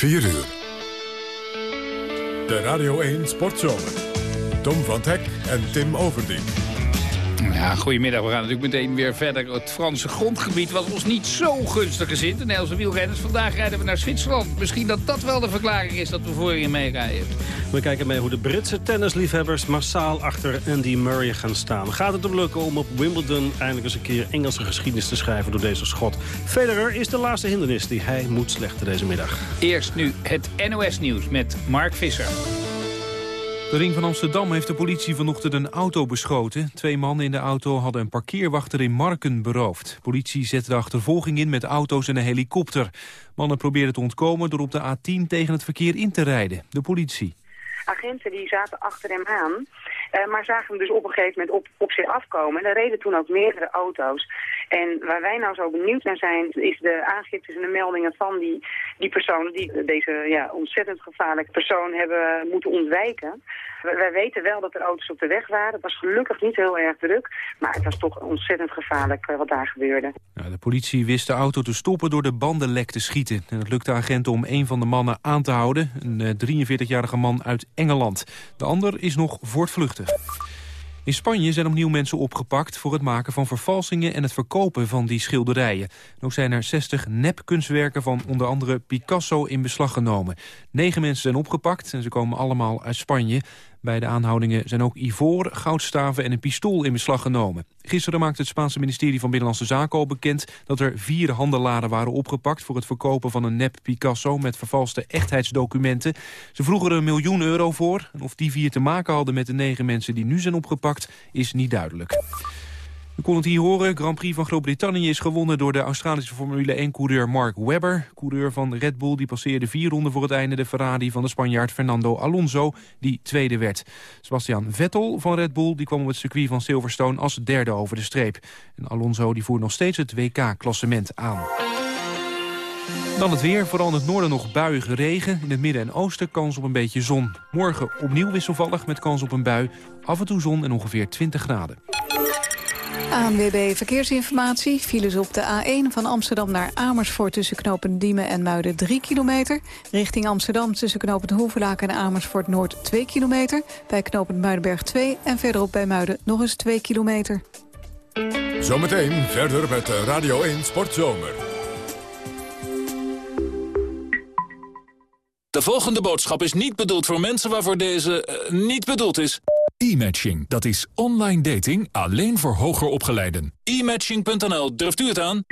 4 uur. De Radio 1 Sportzomer. Tom van Hek en Tim Overdien. Ja, goedemiddag. We gaan natuurlijk meteen weer verder. Het Franse grondgebied was ons niet zo gunstig gezind. De Nederlandse wielrenners. Vandaag rijden we naar Zwitserland. Misschien dat dat wel de verklaring is dat we voor je meerijden. We kijken mee hoe de Britse tennisliefhebbers massaal achter Andy Murray gaan staan. Gaat het hem lukken om op Wimbledon eindelijk eens een keer Engelse geschiedenis te schrijven door deze schot? Federer is de laatste hindernis die hij moet slechten deze middag. Eerst nu het NOS-nieuws met Mark Visser. De ring van Amsterdam heeft de politie vanochtend een auto beschoten. Twee mannen in de auto hadden een parkeerwachter in Marken beroofd. Politie zette de achtervolging in met auto's en een helikopter. Mannen probeerden te ontkomen door op de A10 tegen het verkeer in te rijden. De politie. Agenten die zaten achter hem aan, uh, maar zagen hem dus op een gegeven moment op, op zich afkomen. En er reden toen ook meerdere auto's. En waar wij nou zo benieuwd naar zijn, is de aangiftes en de meldingen van die, die personen die deze ja, ontzettend gevaarlijke persoon hebben moeten ontwijken. Wij weten wel dat er auto's op de weg waren. Het was gelukkig niet heel erg druk, maar het was toch ontzettend gevaarlijk uh, wat daar gebeurde. De politie wist de auto te stoppen door de bandenlek te schieten. En het lukte agenten om een van de mannen aan te houden. Een uh, 43-jarige man uit Engeland. De ander is nog voortvluchtig. In Spanje zijn opnieuw mensen opgepakt voor het maken van vervalsingen en het verkopen van die schilderijen. En ook zijn er 60 nepkunstwerken van onder andere Picasso in beslag genomen. Negen mensen zijn opgepakt en ze komen allemaal uit Spanje. Bij de aanhoudingen zijn ook ivoor, goudstaven en een pistool in beslag genomen. Gisteren maakte het Spaanse ministerie van Binnenlandse Zaken al bekend... dat er vier handelaren waren opgepakt voor het verkopen van een nep Picasso... met vervalste echtheidsdocumenten. Ze vroegen er een miljoen euro voor. En of die vier te maken hadden met de negen mensen die nu zijn opgepakt... is niet duidelijk. U kon het hier horen, Grand Prix van Groot-Brittannië is gewonnen door de Australische Formule 1-coureur Mark Webber. Coureur van Red Bull die passeerde vier ronden voor het einde de Ferrari van de Spanjaard Fernando Alonso, die tweede werd. Sebastian Vettel van Red Bull die kwam op het circuit van Silverstone als derde over de streep. En Alonso die voert nog steeds het WK-klassement aan. Dan het weer, vooral in het noorden nog buiige regen. In het midden en oosten kans op een beetje zon. Morgen opnieuw wisselvallig met kans op een bui. Af en toe zon en ongeveer 20 graden. ANWB Verkeersinformatie. Files op de A1 van Amsterdam naar Amersfoort... tussen knopen Diemen en Muiden 3 kilometer. Richting Amsterdam tussen knopen Hoevelaak en Amersfoort Noord 2 kilometer. Bij knopen Muidenberg 2 en verderop bij Muiden nog eens 2 kilometer. Zometeen verder met Radio 1 Sportzomer. De volgende boodschap is niet bedoeld voor mensen waarvoor deze uh, niet bedoeld is. E-matching, dat is online dating alleen voor hoger opgeleiden. E-matching.nl, durft u het aan?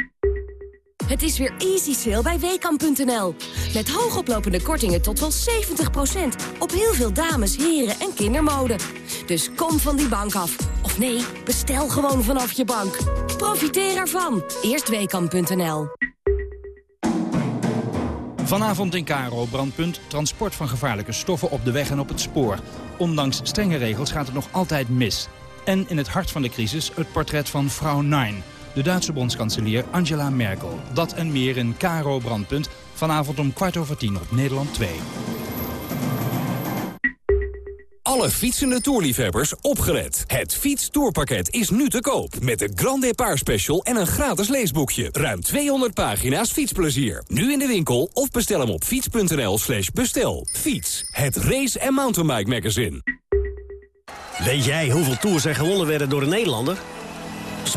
Het is weer easy sale bij WKAM.nl. Met hoogoplopende kortingen tot wel 70%. Op heel veel dames, heren en kindermode. Dus kom van die bank af. Of nee, bestel gewoon vanaf je bank. Profiteer ervan. Eerst WKAM.nl. Vanavond in Karo brandpunt transport van gevaarlijke stoffen op de weg en op het spoor. Ondanks strenge regels gaat het nog altijd mis. En in het hart van de crisis het portret van vrouw Nine, de Duitse bondskanselier Angela Merkel. Dat en meer in Karo brandpunt, vanavond om kwart over tien op Nederland 2. Alle fietsende toerliefhebbers opgelet. Het fietstoerpakket is nu te koop. Met de Grand Depart Special en een gratis leesboekje. Ruim 200 pagina's fietsplezier. Nu in de winkel of bestel hem op fiets.nl slash bestel. Fiets, het race- en mountainbike magazine. Weet jij hoeveel tours er gewonnen werden door een Nederlander?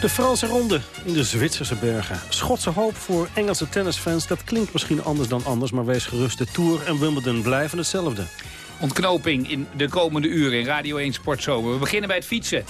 De Franse ronde in de Zwitserse bergen. Schotse hoop voor Engelse tennisfans. Dat klinkt misschien anders dan anders, maar wees gerust. De Tour en Wimbledon blijven hetzelfde. Ontknoping in de komende uren in Radio 1 Sportzomer. We beginnen bij het fietsen.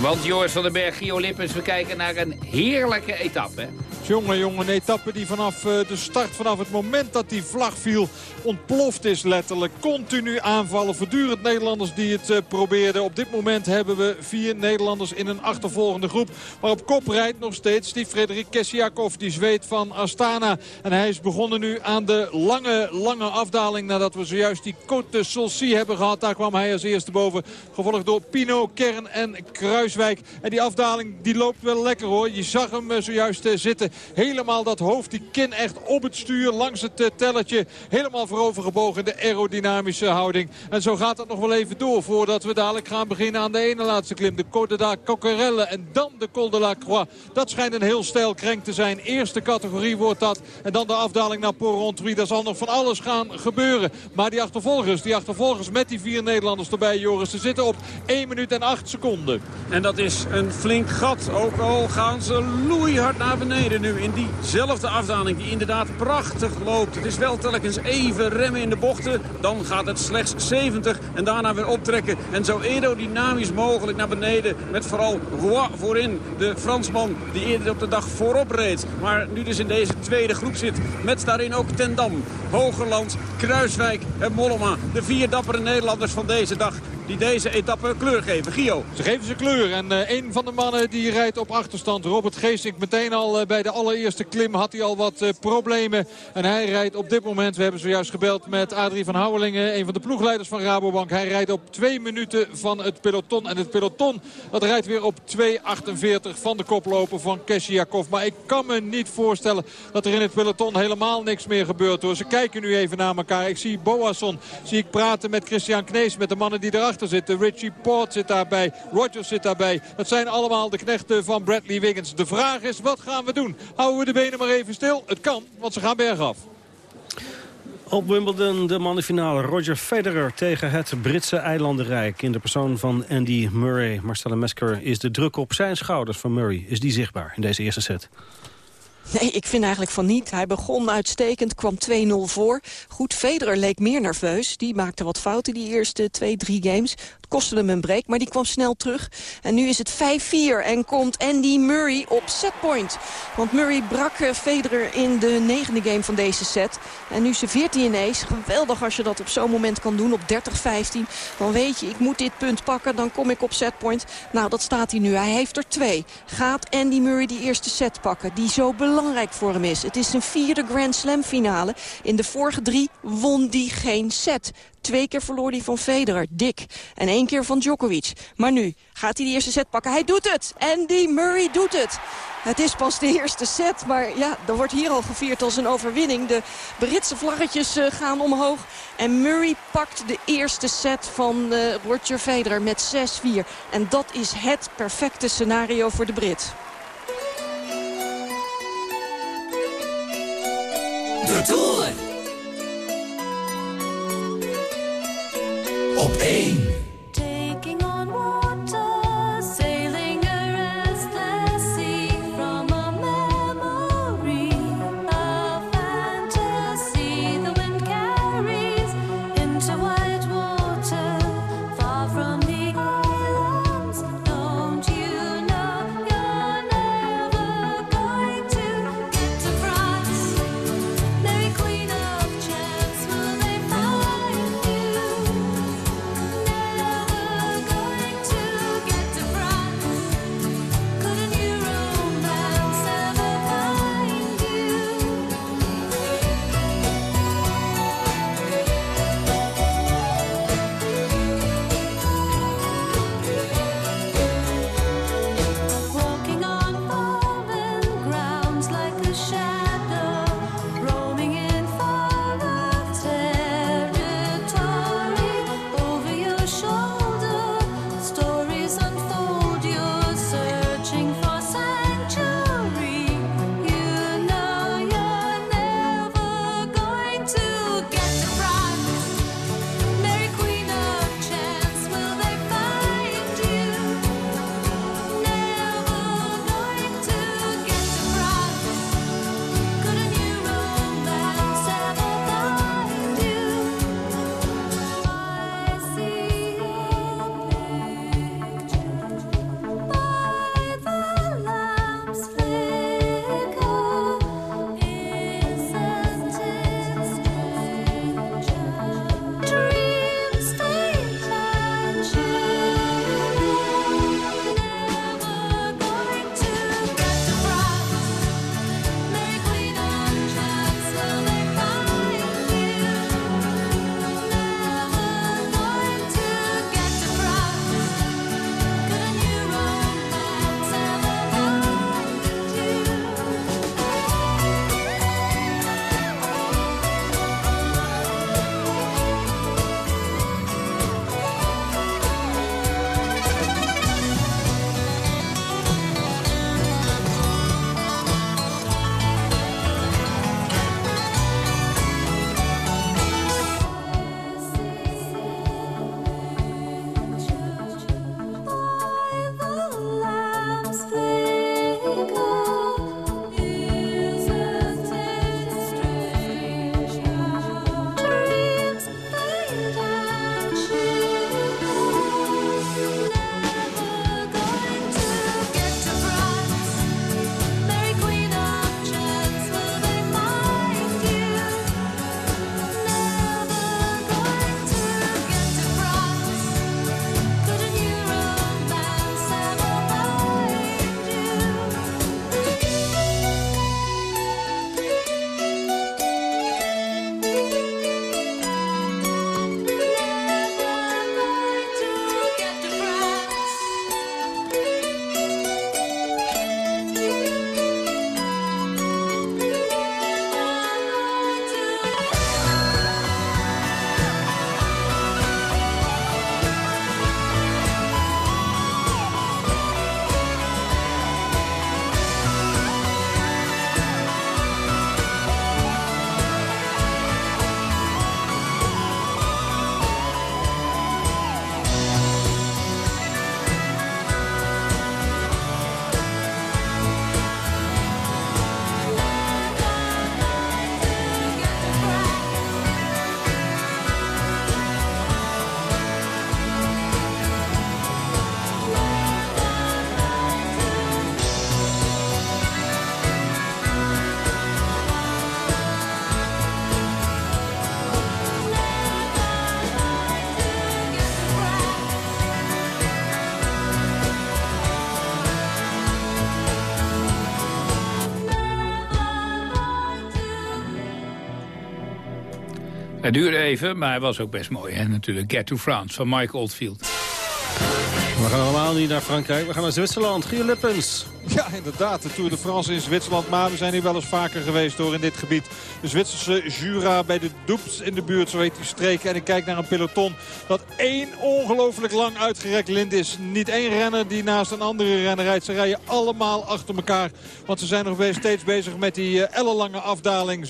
Want Joris van den Berg, Gio Lippens, we kijken naar een heerlijke etappe. Jongen, jongen, een etappe die vanaf de start, vanaf het moment dat die vlag viel, ontploft is letterlijk. Continu aanvallen, voortdurend Nederlanders die het probeerden. Op dit moment hebben we vier Nederlanders in een achtervolgende groep. Maar op kop rijdt nog steeds die Frederik Kessiakov, die zweet van Astana. En hij is begonnen nu aan de lange, lange afdaling nadat we zojuist die Côte de hebben gehad. Daar kwam hij als eerste boven, gevolgd door Pino, Kern en Kruiswijk. En die afdaling die loopt wel lekker hoor. Je zag hem eh, zojuist eh, zitten. Helemaal dat hoofd, die kin echt op het stuur, langs het eh, telletje. Helemaal voorover gebogen de aerodynamische houding. En zo gaat het nog wel even door voordat we dadelijk gaan beginnen aan de ene laatste klim. De Côte Coquerelle en dan de Col de la Croix. Dat schijnt een heel stijl krenk te zijn. Eerste categorie wordt dat. En dan de afdaling naar Port-Rontruy. Daar zal nog van alles gaan gebeuren. Maar die achtervolgers, die achtervolgers met die vier Nederlanders erbij, Joris. Ze zitten op 1 minuut en 8 seconden. En dat is een flink gat. Ook al gaan ze loeihard naar beneden nu in diezelfde afdaling. Die inderdaad prachtig loopt. Het is wel telkens even remmen in de bochten. Dan gaat het slechts 70 en daarna weer optrekken. En zo aerodynamisch mogelijk naar beneden. Met vooral Roy voorin. De Fransman die eerder op de dag voorop reed. Maar nu dus in deze tweede groep zit. Met daarin ook Tendam, Hogerland, Kruiswijk en Mollema. De vier dappere Nederlanders van deze dag die deze etappe kleur geven. Gio. Ze geven ze kleur. En uh, een van de mannen die rijdt op achterstand. Robert Geesink meteen al uh, bij de allereerste klim had hij al wat uh, problemen. En hij rijdt op dit moment, we hebben zojuist gebeld met Adrie van Houwelingen. Een van de ploegleiders van Rabobank. Hij rijdt op twee minuten van het peloton. En het peloton dat rijdt weer op 2.48 van de koploper van Keshiakov. Maar ik kan me niet voorstellen dat er in het peloton helemaal niks meer gebeurt. Hoor. Ze kijken nu even naar elkaar. Ik zie Boasson, zie ik praten met Christian Knees, met de mannen die erachter zitten. Richie Port zit daarbij. Rogers zit daarbij. Dat zijn allemaal de knechten van Bradley Wiggins. De vraag is, wat gaan we doen? Houden we de benen maar even stil? Het kan, want ze gaan bergaf. Op Wimbledon de mannenfinale. Roger Federer tegen het Britse eilandenrijk. In de persoon van Andy Murray. Marcella Mesker is de druk op zijn schouders van Murray. Is die zichtbaar in deze eerste set? Nee, ik vind eigenlijk van niet. Hij begon uitstekend, kwam 2-0 voor. Goed, Federer leek meer nerveus. Die maakte wat fouten die eerste twee, drie games kostte hem een break, maar die kwam snel terug. En nu is het 5-4 en komt Andy Murray op setpoint. Want Murray brak eh, Federer in de negende game van deze set. En nu serveert hij ineens. Geweldig als je dat op zo'n moment kan doen, op 30-15. Dan weet je, ik moet dit punt pakken, dan kom ik op setpoint. Nou, dat staat hij nu. Hij heeft er twee. Gaat Andy Murray die eerste set pakken, die zo belangrijk voor hem is. Het is zijn vierde Grand Slam finale. In de vorige drie won die geen set. Twee keer verloor hij van Federer, dik. En één keer van Djokovic. Maar nu gaat hij de eerste set pakken. Hij doet het! Andy Murray doet het! Het is pas de eerste set, maar ja, er wordt hier al gevierd als een overwinning. De Britse vlaggetjes uh, gaan omhoog. En Murray pakt de eerste set van uh, Roger Federer met 6-4. En dat is het perfecte scenario voor de Brit. De Tour. Het duurde even, maar hij was ook best mooi. En natuurlijk Get to France van Mike Oldfield. We gaan allemaal niet naar Frankrijk, we gaan naar Zwitserland. Gio Lippens. Ja, inderdaad. De Tour de France in Zwitserland. Maar we zijn hier wel eens vaker geweest door in dit gebied. De Zwitserse Jura bij de Doeps in de buurt, zo heet die streek. En ik kijk naar een peloton dat één ongelooflijk lang uitgerekt lint is. Niet één renner die naast een andere renner rijdt. Ze rijden allemaal achter elkaar. Want ze zijn nog steeds bezig met die uh, ellenlange afdaling.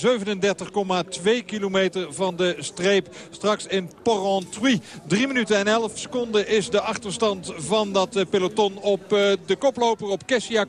37,2 kilometer van de streep. Straks in Porrentruy. 3 minuten en 11 seconden is de achterstand van dat uh, peloton op uh, de koploper op Kessia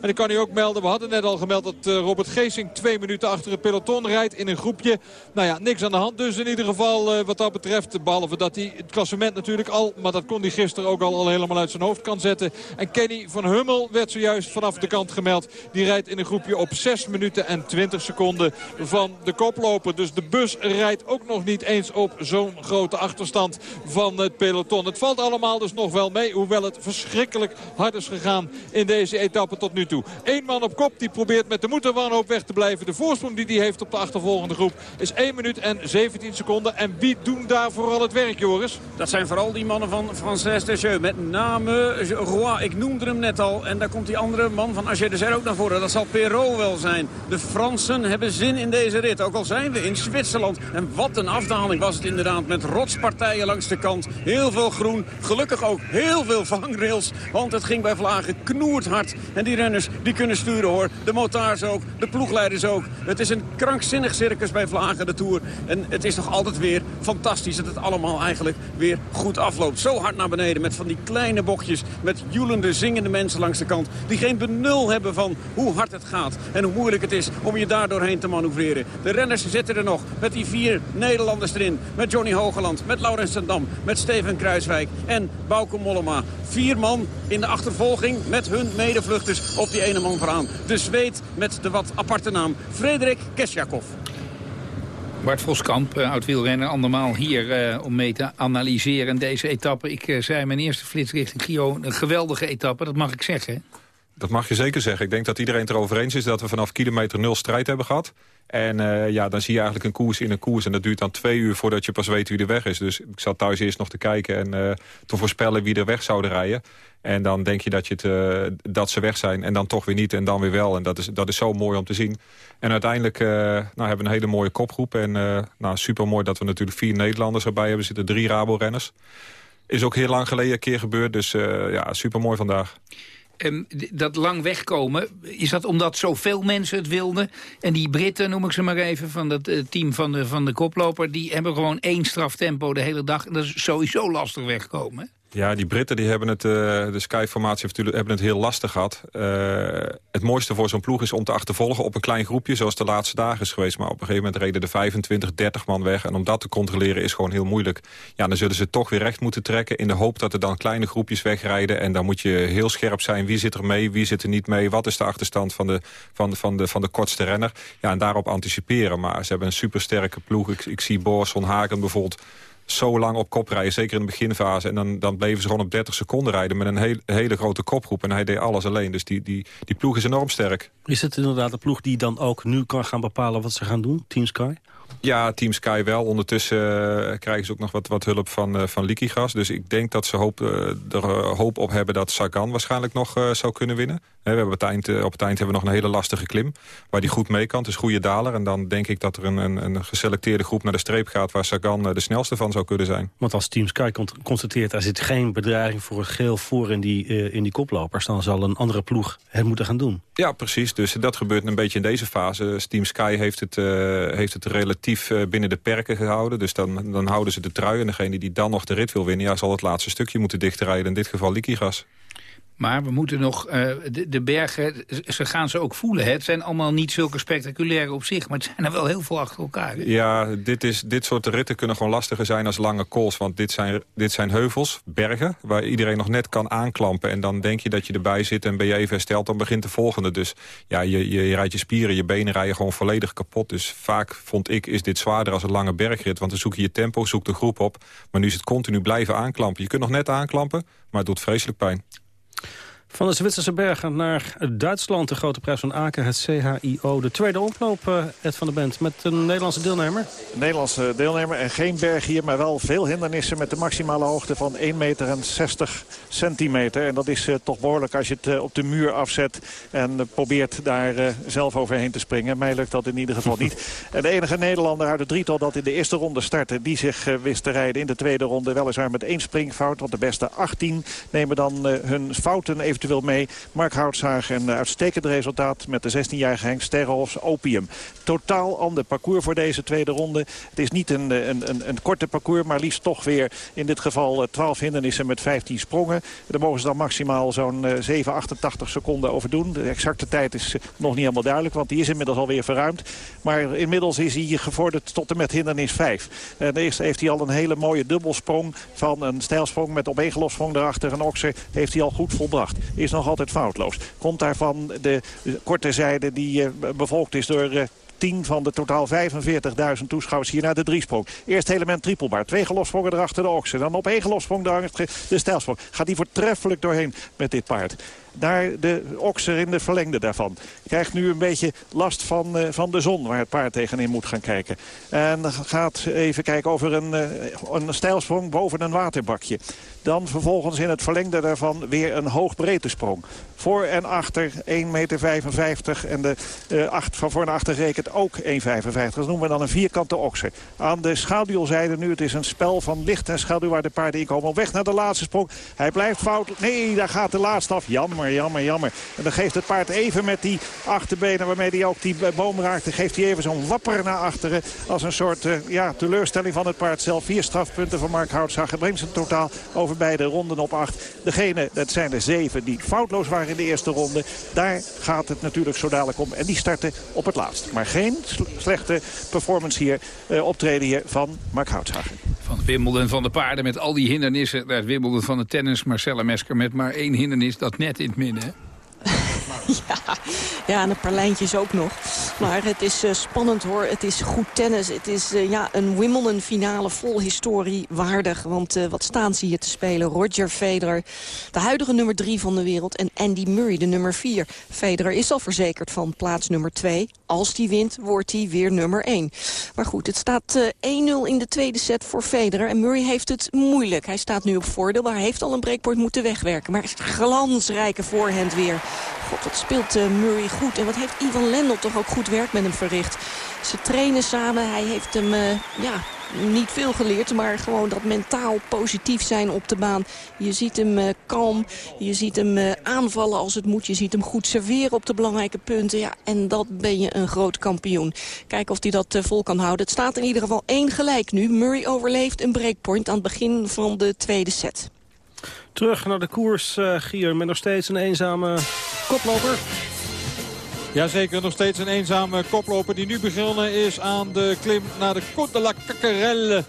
en ik kan u ook melden, we hadden net al gemeld dat eh, Robert Geesing twee minuten achter het peloton rijdt in een groepje. Nou ja, niks aan de hand dus in ieder geval eh, wat dat betreft. Behalve dat hij het klassement natuurlijk al, maar dat kon hij gisteren ook al, al helemaal uit zijn hoofd kan zetten. En Kenny van Hummel werd zojuist vanaf de kant gemeld. Die rijdt in een groepje op 6 minuten en 20 seconden van de koploper. Dus de bus rijdt ook nog niet eens op zo'n grote achterstand van het peloton. Het valt allemaal dus nog wel mee, hoewel het verschrikkelijk hard is gegaan in deze etappe tot nu toe. Eén man op kop die probeert met de moederwanhoop weg te blijven. De voorsprong die hij heeft op de achtervolgende groep is 1 minuut en 17 seconden. En wie doen daar vooral het werk, Joris? Dat zijn vooral die mannen van Frances Desjeux. Met name Roy, ik noemde hem net al. En daar komt die andere man van Agé de ook naar voren. Dat zal Perrault wel zijn. De Fransen hebben zin in deze rit. Ook al zijn we in Zwitserland. En wat een afdaling was het inderdaad. Met rotspartijen langs de kant. Heel veel groen. Gelukkig ook heel veel vangrails. Want het ging bij Vlagen knoerd hard. En die renners die kunnen sturen hoor. De motards ook, de ploegleiders ook. Het is een krankzinnig circus bij Vlagen de Tour. En het is nog altijd weer fantastisch dat het allemaal eigenlijk weer goed afloopt. Zo hard naar beneden met van die kleine bochtjes. Met joelende, zingende mensen langs de kant. Die geen benul hebben van hoe hard het gaat. En hoe moeilijk het is om je daar doorheen te manoeuvreren. De renners zitten er nog met die vier Nederlanders erin. Met Johnny Hogeland, met Laurens Dam, met Steven Kruiswijk en Bauke Mollema. Vier man in de achtervolging met hun medevluchters op die ene man vooraan. De Zweed met de wat aparte naam Frederik Bart Voskamp, uh, oud-wielrenner, andermaal hier uh, om mee te analyseren deze etappe. Ik uh, zei mijn eerste flits richting Gio, een geweldige etappe, dat mag ik zeggen. Dat mag je zeker zeggen. Ik denk dat iedereen het erover eens is dat we vanaf kilometer nul strijd hebben gehad. En uh, ja, dan zie je eigenlijk een koers in een koers. En dat duurt dan twee uur voordat je pas weet wie er weg is. Dus ik zat thuis eerst nog te kijken en uh, te voorspellen wie er weg zouden rijden. En dan denk je dat, je uh, dat ze weg zijn en dan toch weer niet en dan weer wel. En dat is, dat is zo mooi om te zien. En uiteindelijk nou, hebben we een hele mooie kopgroep. En nou, super mooi dat we natuurlijk vier Nederlanders erbij hebben. Zitten drie Rabo-renners. Is ook heel lang geleden een keer gebeurd. Dus ja, super mooi vandaag. Um, dat lang wegkomen, is dat omdat zoveel mensen het wilden? En die Britten, noem ik ze maar even, van het uh, team van de, van de koploper... die hebben gewoon één straftempo de hele dag. En dat is sowieso lastig wegkomen. Ja, die Britten die hebben het, uh, de Sky-formatie hebben het heel lastig gehad. Uh, het mooiste voor zo'n ploeg is om te achtervolgen op een klein groepje... zoals de laatste dagen is geweest. Maar op een gegeven moment reden de 25, 30 man weg. En om dat te controleren is gewoon heel moeilijk. Ja, dan zullen ze toch weer recht moeten trekken... in de hoop dat er dan kleine groepjes wegrijden. En dan moet je heel scherp zijn. Wie zit er mee, wie zit er niet mee? Wat is de achterstand van de, van, van de, van de kortste renner? Ja, en daarop anticiperen. Maar ze hebben een supersterke ploeg. Ik, ik zie Boris van Hagen bijvoorbeeld zo lang op kop rijden, zeker in de beginfase. En dan, dan bleven ze gewoon op 30 seconden rijden met een heel, hele grote kopgroep. En hij deed alles alleen. Dus die, die, die ploeg is enorm sterk. Is het inderdaad de ploeg die dan ook nu kan gaan bepalen wat ze gaan doen, Team Sky? Ja, Team Sky wel. Ondertussen uh, krijgen ze ook nog wat, wat hulp van, uh, van Liquigas. Dus ik denk dat ze hoop, uh, er hoop op hebben dat Sagan waarschijnlijk nog zou kunnen winnen. we hebben het eind, op het eind hebben we nog een hele lastige klim. Waar die goed mee kan. Het is goede daler. En dan denk ik dat er een, een, een geselecteerde groep naar de streep gaat... waar Sagan de snelste van zou kunnen zijn. Want als Team Sky constateert... er zit geen bedreiging voor het geel voor in die, in die koplopers... dan zal een andere ploeg het moeten gaan doen. Ja, precies. Dus dat gebeurt een beetje in deze fase. Team Sky heeft het, heeft het relatief binnen de perken gehouden. Dus dan, dan houden ze de trui. En degene die dan nog de rit wil winnen... Ja, zal het laatste stukje moeten dichtrijden. In dit geval Liquigas. Maar we moeten nog, uh, de, bergen, ze gaan ze ook voelen. Hè? Het zijn allemaal niet zulke spectaculaire op zich, maar het zijn er wel heel veel achter elkaar. Ja, dit, is, dit soort ritten kunnen gewoon lastiger zijn als lange calls. Want dit zijn, dit zijn heuvels, bergen, waar iedereen nog net kan aanklampen. En dan denk je dat je erbij zit en ben je even hersteld, dan begint de volgende. Dus ja, je, je, je rijdt je spieren, je benen rijden gewoon volledig kapot. Dus vaak, vond ik, is dit zwaarder als een lange bergrit. Want dan zoek je je tempo, zoek de groep op. Maar nu is het continu blijven aanklampen. Je kunt nog net aanklampen, maar het doet vreselijk pijn. Van de Zwitserse bergen naar Duitsland, de grote prijs van Aken, het CHIO. De tweede omloop, uh, Ed van de Bent, met een Nederlandse deelnemer. Een Nederlandse deelnemer en geen berg hier, maar wel veel hindernissen... met de maximale hoogte van 1,60 meter en 60 centimeter. En dat is uh, toch behoorlijk als je het uh, op de muur afzet... en probeert daar zelf overheen te springen. Mij lukt dat in ieder geval niet. En de enige Nederlander uit het drietal dat in de eerste ronde startte... die zich wist te rijden in de tweede ronde. Weliswaar met één springfout, want de beste 18 nemen dan hun fouten even eventueel mee. Mark Houtzaag een uitstekend resultaat met de 16-jarige Henk Sterrenhofs Opium. Totaal ander parcours voor deze tweede ronde. Het is niet een, een, een, een korte parcours, maar liefst toch weer in dit geval 12 hindernissen met 15 sprongen. Daar mogen ze dan maximaal zo'n 7, 88 seconden over doen. De exacte tijd is nog niet helemaal duidelijk, want die is inmiddels alweer verruimd. Maar inmiddels is hij gevorderd tot en met hindernis 5. En eerst heeft hij al een hele mooie dubbelsprong van een stijlsprong met op één gelofsprong erachter. Een okser heeft hij al goed volbracht is nog altijd foutloos. Komt daarvan de korte zijde die uh, bevolkt is door... Uh, 10 van de totaal 45.000 toeschouwers hier naar de driesprong. Eerst element trippelbaar. Twee gelofsprongen erachter de oksen. Dan op één gelofsprong de, de stijlsprong. Gaat hij voortreffelijk doorheen met dit paard naar de okser in de verlengde daarvan. Krijgt nu een beetje last van, uh, van de zon waar het paard tegenin moet gaan kijken. En gaat even kijken over een, uh, een stijlsprong boven een waterbakje. Dan vervolgens in het verlengde daarvan weer een hoogbreedtesprong. Voor en achter 1,55 meter. En de uh, acht, van voor en achter rekent ook 1,55. Dat noemen we dan een vierkante okser. Aan de schaduwzijde nu. Het is een spel van licht en schaduw waar de paarden in komen. Op weg naar de laatste sprong. Hij blijft fout. Nee, daar gaat de laatste af. Jammer, jammer, jammer. En dan geeft het paard even met die achterbenen waarmee hij ook die boom raakte. Geeft hij even zo'n wapper naar achteren. Als een soort uh, ja, teleurstelling van het paard zelf. Vier strafpunten van Mark Houtzager. Brengt zijn totaal over beide ronden op acht. Degene, dat zijn de zeven die foutloos waren in de eerste ronde. Daar gaat het natuurlijk zo dadelijk om. En die starten op het laatst. Maar geen slechte performance hier, uh, optreden hier van Mark Houtzager. Van Wimbledon van de paarden met al die hindernissen. Het Wimbledon van de tennis. Marcella Mesker met maar één hindernis. Dat net in het midden. ja, ja, en een paar lijntjes ook nog. Maar het is uh, spannend hoor. Het is goed tennis. Het is uh, ja, een Wimbledon finale vol historie waardig. Want uh, wat staan ze hier te spelen? Roger Federer, de huidige nummer 3 van de wereld. En Andy Murray, de nummer 4. Federer is al verzekerd van plaats nummer 2. Als die wint, wordt hij weer nummer 1. Maar goed, het staat 1-0 in de tweede set voor Federer. En Murray heeft het moeilijk. Hij staat nu op voordeel, maar hij heeft al een breakpoint moeten wegwerken. Maar glansrijke voorhand weer. God, wat speelt uh, Murray goed. En wat heeft Ivan Lendl toch ook goed werk met hem verricht. Ze trainen samen. Hij heeft hem uh, ja, niet veel geleerd, maar gewoon dat mentaal positief zijn op de baan. Je ziet hem uh, kalm, je ziet hem uh, aanvallen als het moet. Je ziet hem goed serveren op de belangrijke punten. Ja, en dat ben je een groot kampioen. Kijken of hij dat uh, vol kan houden. Het staat in ieder geval één gelijk nu. Murray overleeft een breakpoint aan het begin van de tweede set. Terug naar de koers, Gier, met nog steeds een eenzame koploper. Jazeker, nog steeds een eenzame koploper die nu begonnen is aan de klim naar de Côte de la Cacarelle.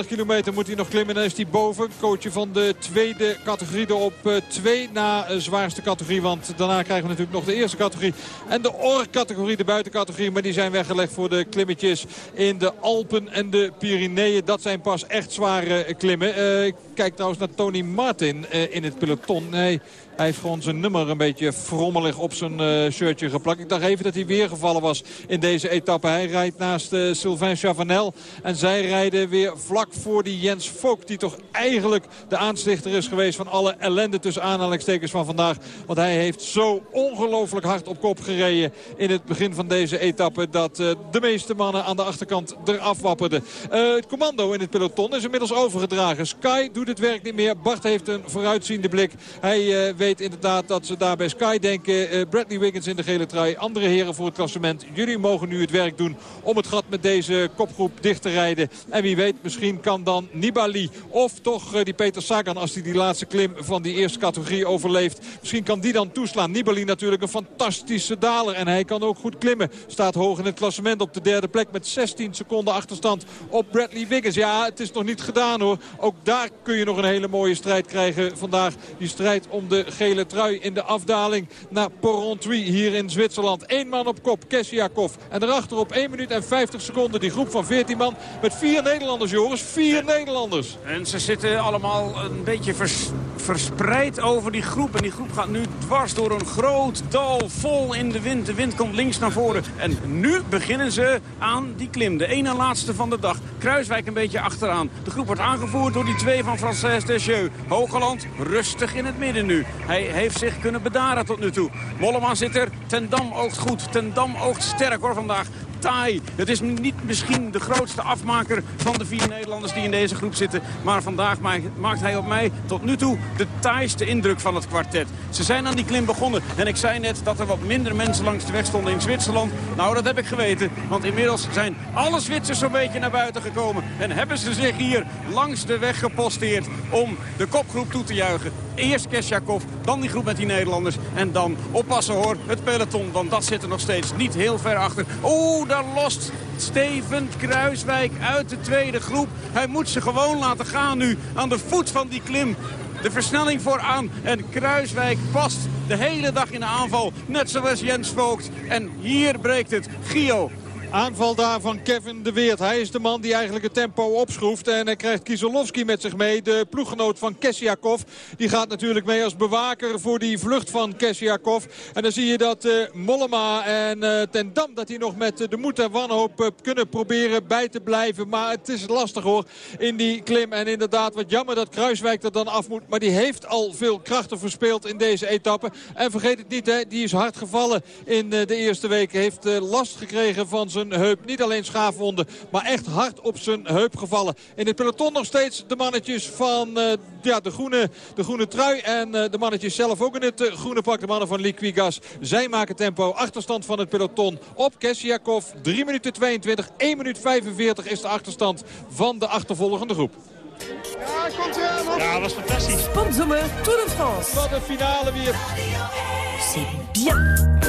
4,27 kilometer moet hij nog klimmen. Dan is hij boven. Coachje van de tweede categorie erop. Twee na zwaarste categorie. Want daarna krijgen we natuurlijk nog de eerste categorie. En de OR-categorie, de buitencategorie. Maar die zijn weggelegd voor de klimmetjes in de Alpen en de Pyreneeën. Dat zijn pas echt zware klimmen. Uh, ik kijk trouwens naar Tony Martin in het peloton. Nee, hij heeft gewoon zijn nummer een beetje frommelig op zijn uh, shirtje geplakt. Ik dacht even dat hij weer gevallen was in deze etappe. Hij rijdt naast uh, Sylvain Chavanel. En zij rijden weer vlak voor die Jens Vogt. Die toch eigenlijk de aanstichter is geweest van alle ellende tussen aanhalingstekens van vandaag. Want hij heeft zo ongelooflijk hard op kop gereden in het begin van deze etappe. Dat uh, de meeste mannen aan de achterkant eraf wapperden. het commando in het peloton is inmiddels overgedragen. Sky doet het werk niet meer. Bart heeft een vooruitziende blik. Hij weet weet inderdaad dat ze daar bij Sky denken. Uh, Bradley Wiggins in de gele trui. Andere heren voor het klassement. Jullie mogen nu het werk doen om het gat met deze kopgroep dicht te rijden. En wie weet, misschien kan dan Nibali of toch uh, die Peter Sagan... als hij die laatste klim van die eerste categorie overleeft. Misschien kan die dan toeslaan. Nibali natuurlijk een fantastische daler. En hij kan ook goed klimmen. Staat hoog in het klassement op de derde plek met 16 seconden achterstand op Bradley Wiggins. Ja, het is nog niet gedaan hoor. Ook daar kun je nog een hele mooie strijd krijgen vandaag. Die strijd om de gele trui in de afdaling naar Porrentruy hier in Zwitserland. Eén man op kop, Kessiakov. En daarachter op 1 minuut en 50 seconden die groep van 14 man met vier Nederlanders, Joris. Vier Nederlanders. En ze zitten allemaal een beetje verspreid over die groep. En die groep gaat nu dwars door een groot dal vol in de wind. De wind komt links naar voren. En nu beginnen ze aan die klim. De ene laatste van de dag. Kruiswijk een beetje achteraan. De groep wordt aangevoerd door die twee van Frances Desjeux. Hogeland rustig in het midden nu. Hij heeft zich kunnen bedaren tot nu toe. Mollema zit er. Ten Dam oogt goed. Ten Dam oogt sterk hoor vandaag taai. Het is niet misschien de grootste afmaker van de vier Nederlanders die in deze groep zitten. Maar vandaag maakt hij op mij tot nu toe de taaiste indruk van het kwartet. Ze zijn aan die klim begonnen. En ik zei net dat er wat minder mensen langs de weg stonden in Zwitserland. Nou, dat heb ik geweten. Want inmiddels zijn alle Zwitsers zo'n beetje naar buiten gekomen. En hebben ze zich hier langs de weg geposteerd om de kopgroep toe te juichen. Eerst Kesjakov, dan die groep met die Nederlanders. En dan oppassen hoor, het peloton. Want dat zit er nog steeds niet heel ver achter. Oeh, daar lost Steven Kruiswijk uit de tweede groep. Hij moet ze gewoon laten gaan nu aan de voet van die klim. De versnelling vooraan en Kruiswijk past de hele dag in de aanval. Net zoals Jens Voogd. En hier breekt het. Gio, Aanval daar van Kevin de Weert. Hij is de man die eigenlijk het tempo opschroeft. En hij krijgt Kieselowski met zich mee. De ploeggenoot van Kessiakov. Die gaat natuurlijk mee als bewaker voor die vlucht van Kessiakov. En dan zie je dat uh, Mollema en uh, Ten Dam... dat die nog met de moed en wanhoop kunnen proberen bij te blijven. Maar het is lastig hoor in die klim. En inderdaad wat jammer dat Kruiswijk er dan af moet. Maar die heeft al veel krachten verspeeld in deze etappe. En vergeet het niet, hè, die is hard gevallen in de eerste week. Heeft last gekregen van zijn zijn heup. Niet alleen schaafwonden, maar echt hard op zijn heup gevallen. In het peloton nog steeds de mannetjes van uh, ja, de, groene, de groene trui. En uh, de mannetjes zelf ook in het uh, groene pak. De mannen van Liquigas. Zij maken tempo. Achterstand van het peloton op Kessiakov. 3 minuten 22, 1 minuut 45 is de achterstand van de achtervolgende groep. Ja, komt er aan. Ja, was fantastisch. Sponsor Tour de France. Wat een finale weer. C'est bien.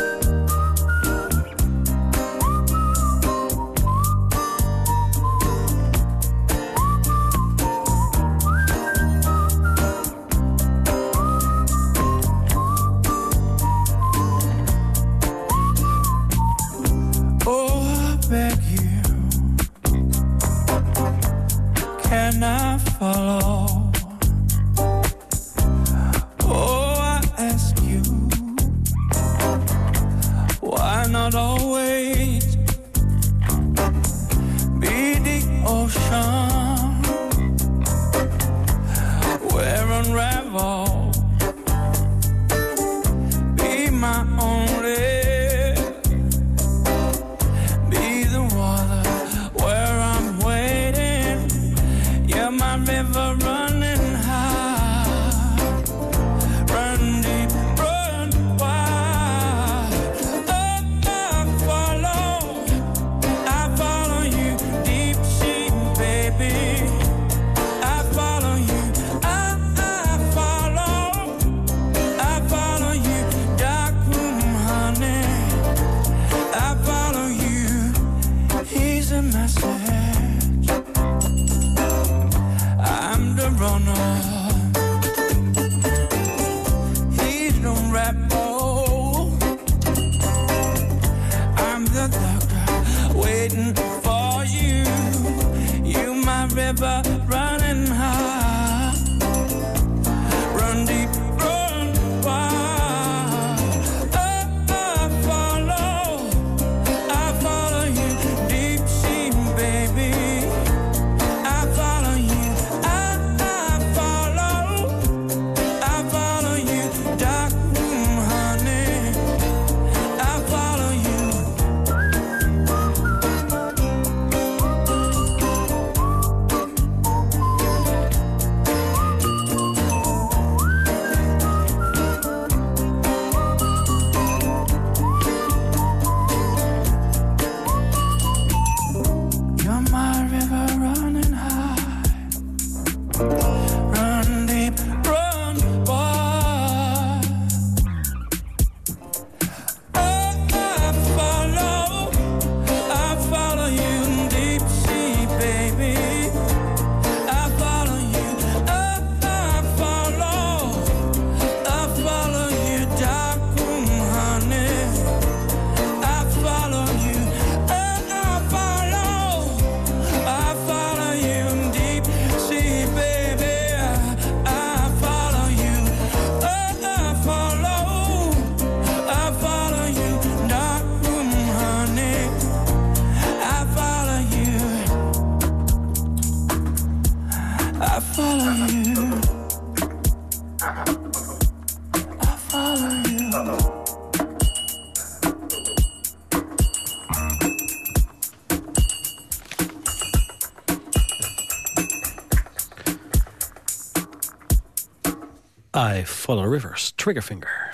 Rivers, Triggerfinger.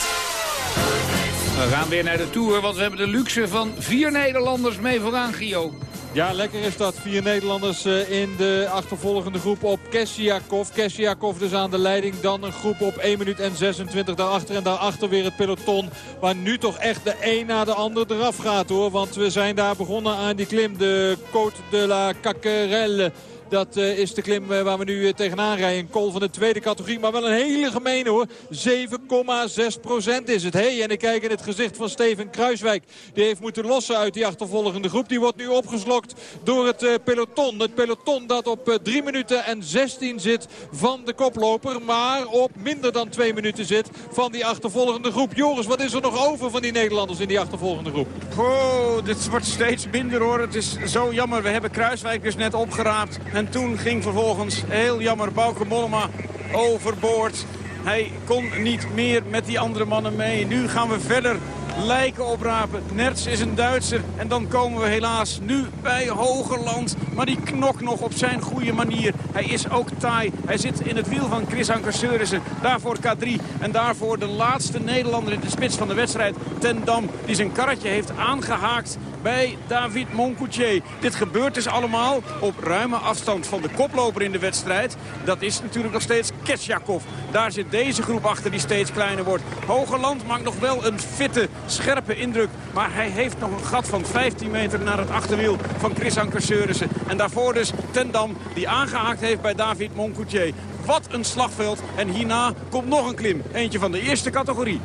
We gaan weer naar de Tour, want we hebben de luxe van vier Nederlanders mee vooraan, Gio. Ja, lekker is dat. Vier Nederlanders eh, in de achtervolgende groep op Kessiakov. Kessiakov dus aan de leiding. Dan een groep op 1 minuut en 26 daarachter. En daarachter weer het peloton. Waar nu toch echt de een na de ander eraf gaat hoor. Want we zijn daar begonnen aan die klim. De Côte de la Caquerelle. Dat uh, is de klim uh, waar we nu uh, tegenaan rijden. Een kool van de tweede categorie. Maar wel een hele gemene hoor. 7,6 procent is het. Hey, en ik kijk in het gezicht van Steven Kruiswijk. Die heeft moeten lossen uit die achtervolgende groep. Die wordt nu opgeslokt door het peloton. Het peloton dat op 3 minuten en 16 zit van de koploper. Maar op minder dan 2 minuten zit van die achtervolgende groep. Joris, wat is er nog over van die Nederlanders in die achtervolgende groep? Oh, dit wordt steeds minder hoor. Het is zo jammer. We hebben Kruiswijk dus net opgeraapt. En toen ging vervolgens, heel jammer, Bauke Mollema overboord. Hij kon niet meer met die andere mannen mee. Nu gaan we verder lijken oprapen. Nerts is een Duitser. En dan komen we helaas nu bij Hogerland. Maar die knokt nog op zijn goede manier. Hij is ook taai. Hij zit in het wiel van Chris Anker Seurissen. Daarvoor K3. En daarvoor de laatste Nederlander in de spits van de wedstrijd. Ten Dam. Die zijn karretje heeft aangehaakt bij David Moncoutier. Dit gebeurt dus allemaal op ruime afstand van de koploper in de wedstrijd. Dat is natuurlijk nog steeds Kesjakov. Daar zit deze groep achter die steeds kleiner wordt. Hogerland maakt nog wel een fitte, scherpe indruk. Maar hij heeft nog een gat van 15 meter naar het achterwiel van Chris Anker Seurissen. En daarvoor dus Tendam die aangehaakt heeft bij David Moncoutier. Wat een slagveld. En hierna komt nog een klim. Eentje van de eerste categorie.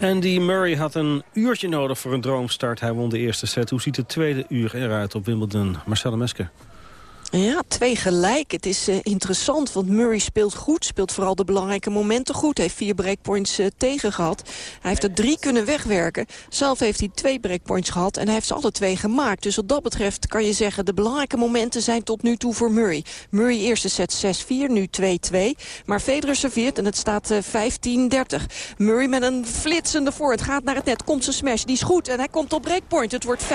Andy Murray had een uurtje nodig voor een droomstart. Hij won de eerste set. Hoe ziet het tweede uur eruit op Wimbledon? Marcella Mesker. Ja, twee gelijk. Het is uh, interessant, want Murray speelt goed. Speelt vooral de belangrijke momenten goed. Heeft vier breakpoints uh, tegen gehad. Hij heeft er drie kunnen wegwerken. Zelf heeft hij twee breakpoints gehad en hij heeft ze alle twee gemaakt. Dus wat dat betreft kan je zeggen... de belangrijke momenten zijn tot nu toe voor Murray. Murray eerste set 6-4, nu 2-2. Maar Federer serveert en het staat uh, 15-30. Murray met een flitsende voor. Het gaat naar het net. Komt zijn smash. Die is goed en hij komt op breakpoint. Het wordt 15-40.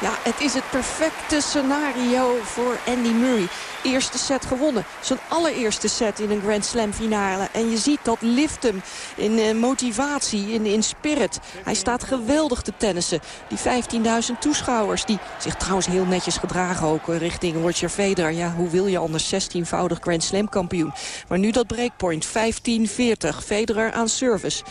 Ja, het is het perfecte scenario voor Andy Murray. Eerste set gewonnen. Zijn allereerste set in een Grand Slam finale. En je ziet dat lift hem in uh, motivatie, in, in spirit. Hij staat geweldig te tennissen. Die 15.000 toeschouwers, die zich trouwens heel netjes gedragen ook uh, richting Roger Federer. Ja, hoe wil je anders 16-voudig Grand Slam kampioen. Maar nu dat breakpoint, 15-40. Federer aan service.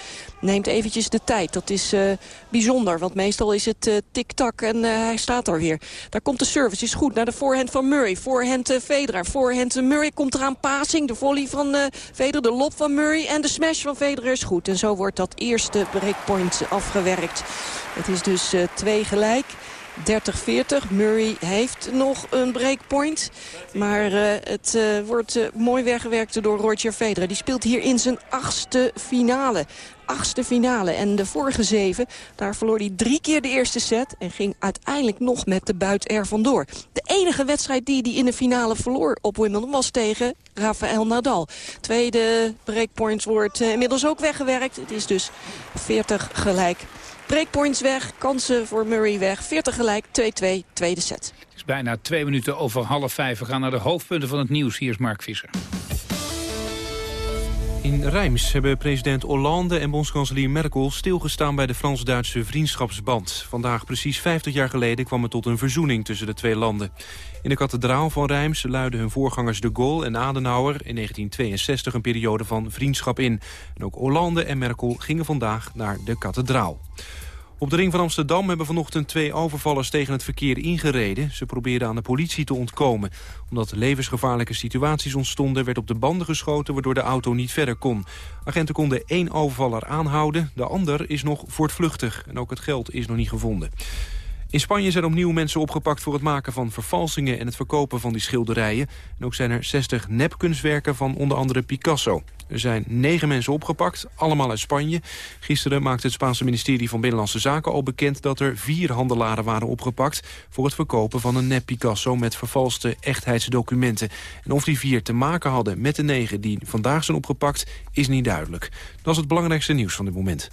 Neemt eventjes de tijd. Dat is uh, bijzonder, want meestal is het tik-tak en hij staat er weer. Daar komt de service, is goed, naar de voorhand van Murray. Voorhand Federer, voorhand Murray komt eraan passing. De volley van Federer, de lop van Murray en de smash van Federer is goed. En zo wordt dat eerste breakpoint afgewerkt. Het is dus twee gelijk. 30-40. Murray heeft nog een breakpoint. Maar het wordt mooi weggewerkt door Roger Federer. Die speelt hier in zijn achtste finale achtste finale. En de vorige zeven, daar verloor hij drie keer de eerste set... en ging uiteindelijk nog met de buit er vandoor. De enige wedstrijd die hij in de finale verloor op Wimbledon... was tegen Rafael Nadal. Tweede breakpoint wordt inmiddels ook weggewerkt. Het is dus 40 gelijk. Breakpoints weg, kansen voor Murray weg. 40 gelijk, 2-2, tweede set. Het is bijna twee minuten over half vijf. We gaan naar de hoofdpunten van het nieuws. Hier is Mark Visser. In Rijms hebben president Hollande en bondskanselier Merkel stilgestaan bij de Frans-Duitse vriendschapsband. Vandaag, precies 50 jaar geleden, kwam het tot een verzoening tussen de twee landen. In de kathedraal van Rijms luidden hun voorgangers de Gaulle en Adenauer in 1962 een periode van vriendschap in. En ook Hollande en Merkel gingen vandaag naar de kathedraal. Op de ring van Amsterdam hebben vanochtend twee overvallers tegen het verkeer ingereden. Ze probeerden aan de politie te ontkomen. Omdat levensgevaarlijke situaties ontstonden werd op de banden geschoten waardoor de auto niet verder kon. Agenten konden één overvaller aanhouden, de ander is nog voortvluchtig. En ook het geld is nog niet gevonden. In Spanje zijn opnieuw mensen opgepakt voor het maken van vervalsingen en het verkopen van die schilderijen. En ook zijn er 60 nepkunstwerken van onder andere Picasso. Er zijn negen mensen opgepakt, allemaal uit Spanje. Gisteren maakte het Spaanse ministerie van Binnenlandse Zaken al bekend... dat er vier handelaren waren opgepakt... voor het verkopen van een nep Picasso met vervalste echtheidsdocumenten. En of die vier te maken hadden met de negen die vandaag zijn opgepakt... is niet duidelijk. Dat is het belangrijkste nieuws van dit moment.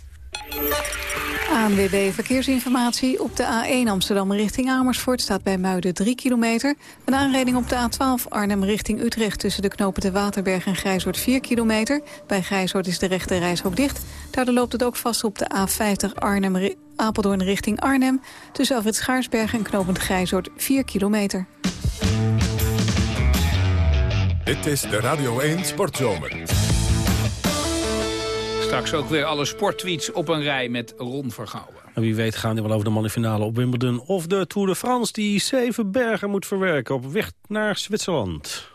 ANWB Verkeersinformatie. Op de A1 Amsterdam richting Amersfoort staat bij Muiden 3 kilometer. Een aanrijding op de A12 Arnhem richting Utrecht... tussen de knopen de Waterberg en Grijshoort 4 kilometer. Bij Grijshoort is de rechte reis dicht. Daardoor loopt het ook vast op de A50 Arnhem, Apeldoorn richting Arnhem... tussen Alfred Schaarsberg en knopend Grijshoort 4 kilometer. Dit is de Radio 1 Sportzomer. Straks ook weer alle sporttweets op een rij met Ron Vergouwen. En wie weet gaan die wel over de mannenfinale op Wimbledon... of de Tour de France die zeven bergen moet verwerken op weg naar Zwitserland.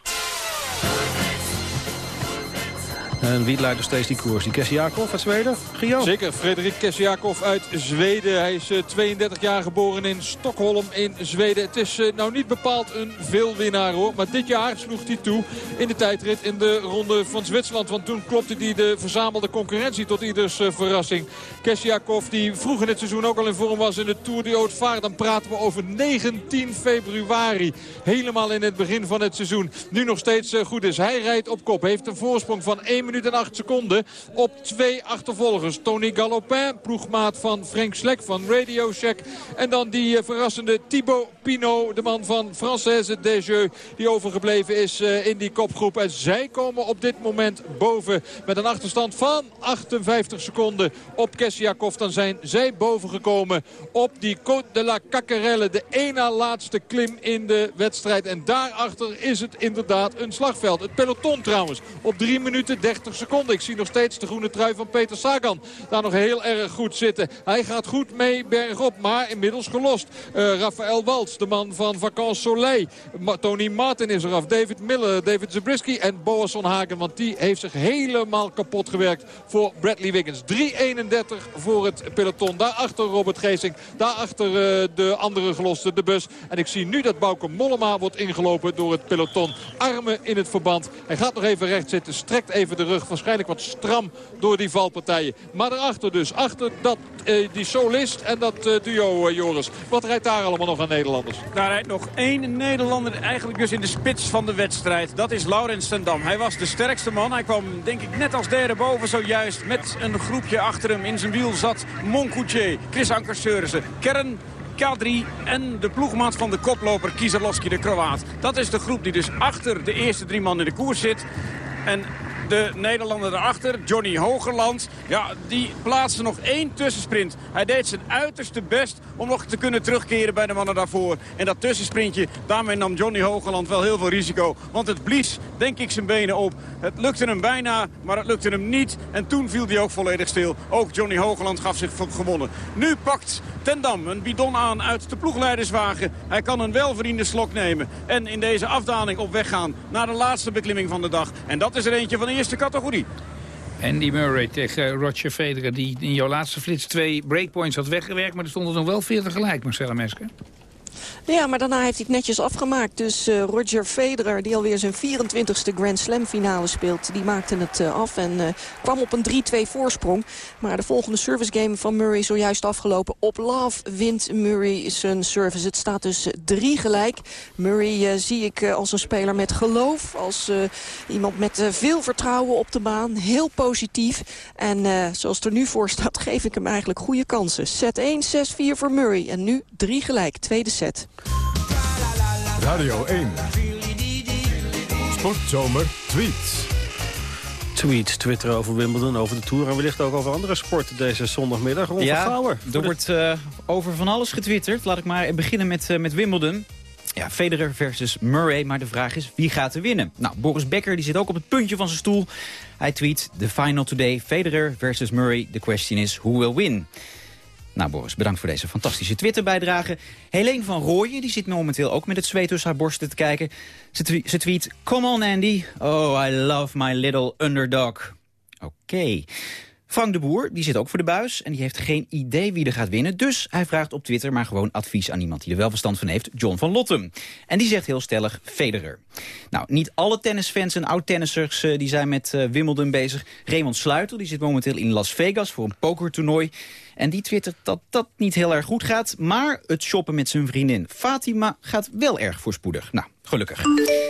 En wie leidt nog steeds die koers? Die Kessiakov uit Zweden? Zeker, Frederik Kessiakov uit Zweden. Hij is 32 eh, jaar geboren in Stockholm in Zweden. Het is eh, nou niet bepaald een veelwinnaar hoor. Maar dit jaar sloeg hij toe in de tijdrit in de ronde van Zwitserland. Want toen klopte hij de verzamelde concurrentie tot ieders eh, verrassing. Kessiakov die vroeg in het seizoen ook al in vorm was in de Tour de Haute Vaar. Dan praten we over 19 februari. Helemaal in het begin van het seizoen. Nu nog steeds goed is. Hij rijdt op kop. Heeft een voorsprong van 1 minuut en 8 seconden op twee achtervolgers. Tony Galopin, ploegmaat van Frank Slek van Radio Shack. En dan die uh, verrassende Thibaut Pinot, de man van Française Desjeux... die overgebleven is uh, in die kopgroep. En zij komen op dit moment boven met een achterstand van 58 seconden op Kessiakov. Dan zijn zij boven gekomen op die Côte de la Cacarelle. De ene laatste klim in de wedstrijd. En daarachter is het inderdaad een slagveld. Het peloton trouwens op 3 minuten 30 seconden. Ik zie nog steeds de groene trui van Peter Sagan daar nog heel erg goed zitten. Hij gaat goed mee bergop, maar inmiddels gelost. Uh, Rafael De man van Vacances Soleil. Tony Martin is eraf. David Miller, David Zabriskie en Boas Hagen. Want die heeft zich helemaal kapot gewerkt voor Bradley Wiggins. 3.31 voor het peloton. Daarachter Robert Geesing. Daarachter uh, de andere geloste, de bus. En ik zie nu dat Bouke Mollema wordt ingelopen door het peloton. Armen in het verband. Hij gaat nog even recht zitten. Strekt even de rug waarschijnlijk wat stram door die valpartijen. Maar daarachter dus, achter dat, eh, die solist en dat eh, duo, eh, Joris. Wat rijdt daar allemaal nog aan Nederlanders? Daar rijdt nog één Nederlander eigenlijk dus in de spits van de wedstrijd. Dat is Laurens Stendam. Hij was de sterkste man. Hij kwam denk ik net als derde boven zojuist. Met een groepje achter hem. In zijn wiel zat Moncoutier, Chris Ankers Seurissen, Kern K3 en de ploegmaat van de koploper Kieserlowski, de Kroaat. Dat is de groep die dus achter de eerste drie man in de koers zit. En de Nederlander erachter, Johnny Hogerland. Ja, die plaatste nog één tussensprint. Hij deed zijn uiterste best om nog te kunnen terugkeren bij de mannen daarvoor. En dat tussensprintje, daarmee nam Johnny Hogerland wel heel veel risico. Want het blies, denk ik, zijn benen op. Het lukte hem bijna, maar het lukte hem niet. En toen viel hij ook volledig stil. Ook Johnny Hogerland gaf zich gewonnen. Nu pakt Tendam een bidon aan uit de ploegleiderswagen. Hij kan een welverdiende slok nemen. En in deze afdaling op weg gaan naar de laatste beklimming van de dag. En dat is er eentje van de eerste categorie. Andy Murray tegen Roger Federer, die in jouw laatste flits twee breakpoints had weggewerkt. Maar er stonden nog wel veertig gelijk, Marcella Mesker. Ja, maar daarna heeft hij het netjes afgemaakt. Dus uh, Roger Federer, die alweer zijn 24ste Grand Slam finale speelt... die maakte het uh, af en uh, kwam op een 3-2 voorsprong. Maar de volgende service game van Murray is zojuist afgelopen. Op love wint Murray zijn service. Het staat dus 3 gelijk. Murray zie ik als een speler met geloof. Als iemand met veel vertrouwen op de baan. Heel positief. En zoals het er nu voor staat, geef ik hem eigenlijk goede kansen. Set 1, 6-4 voor Murray. En nu 3 gelijk, tweede set. Radio 1. Sportzomer tweets. Tweets, Twitter over Wimbledon, over de Tour... en wellicht ook over andere sporten deze zondagmiddag. Ron ja, er wordt uh, over van alles getwitterd. Laat ik maar beginnen met, uh, met Wimbledon. Ja, Federer versus Murray, maar de vraag is wie gaat er winnen? Nou, Boris Becker die zit ook op het puntje van zijn stoel. Hij tweet, the final today, Federer versus Murray. The question is, who will win? Nou Boris, bedankt voor deze fantastische Twitter-bijdrage. Helene van Rooyen die zit momenteel ook met het zweet tussen haar borsten te kijken. Ze, tw ze tweet, come on Andy. Oh, I love my little underdog. Oké. Frank de Boer, die zit ook voor de buis en die heeft geen idee wie er gaat winnen. Dus hij vraagt op Twitter maar gewoon advies aan iemand die er wel verstand van heeft, John van Lottem. En die zegt heel stellig Federer. Nou, niet alle tennisfans en oud-tennissers uh, die zijn met uh, Wimbledon bezig. Raymond Sluiter, die zit momenteel in Las Vegas voor een pokertoernooi. En die twittert dat dat niet heel erg goed gaat. Maar het shoppen met zijn vriendin Fatima gaat wel erg voorspoedig. Nou, gelukkig.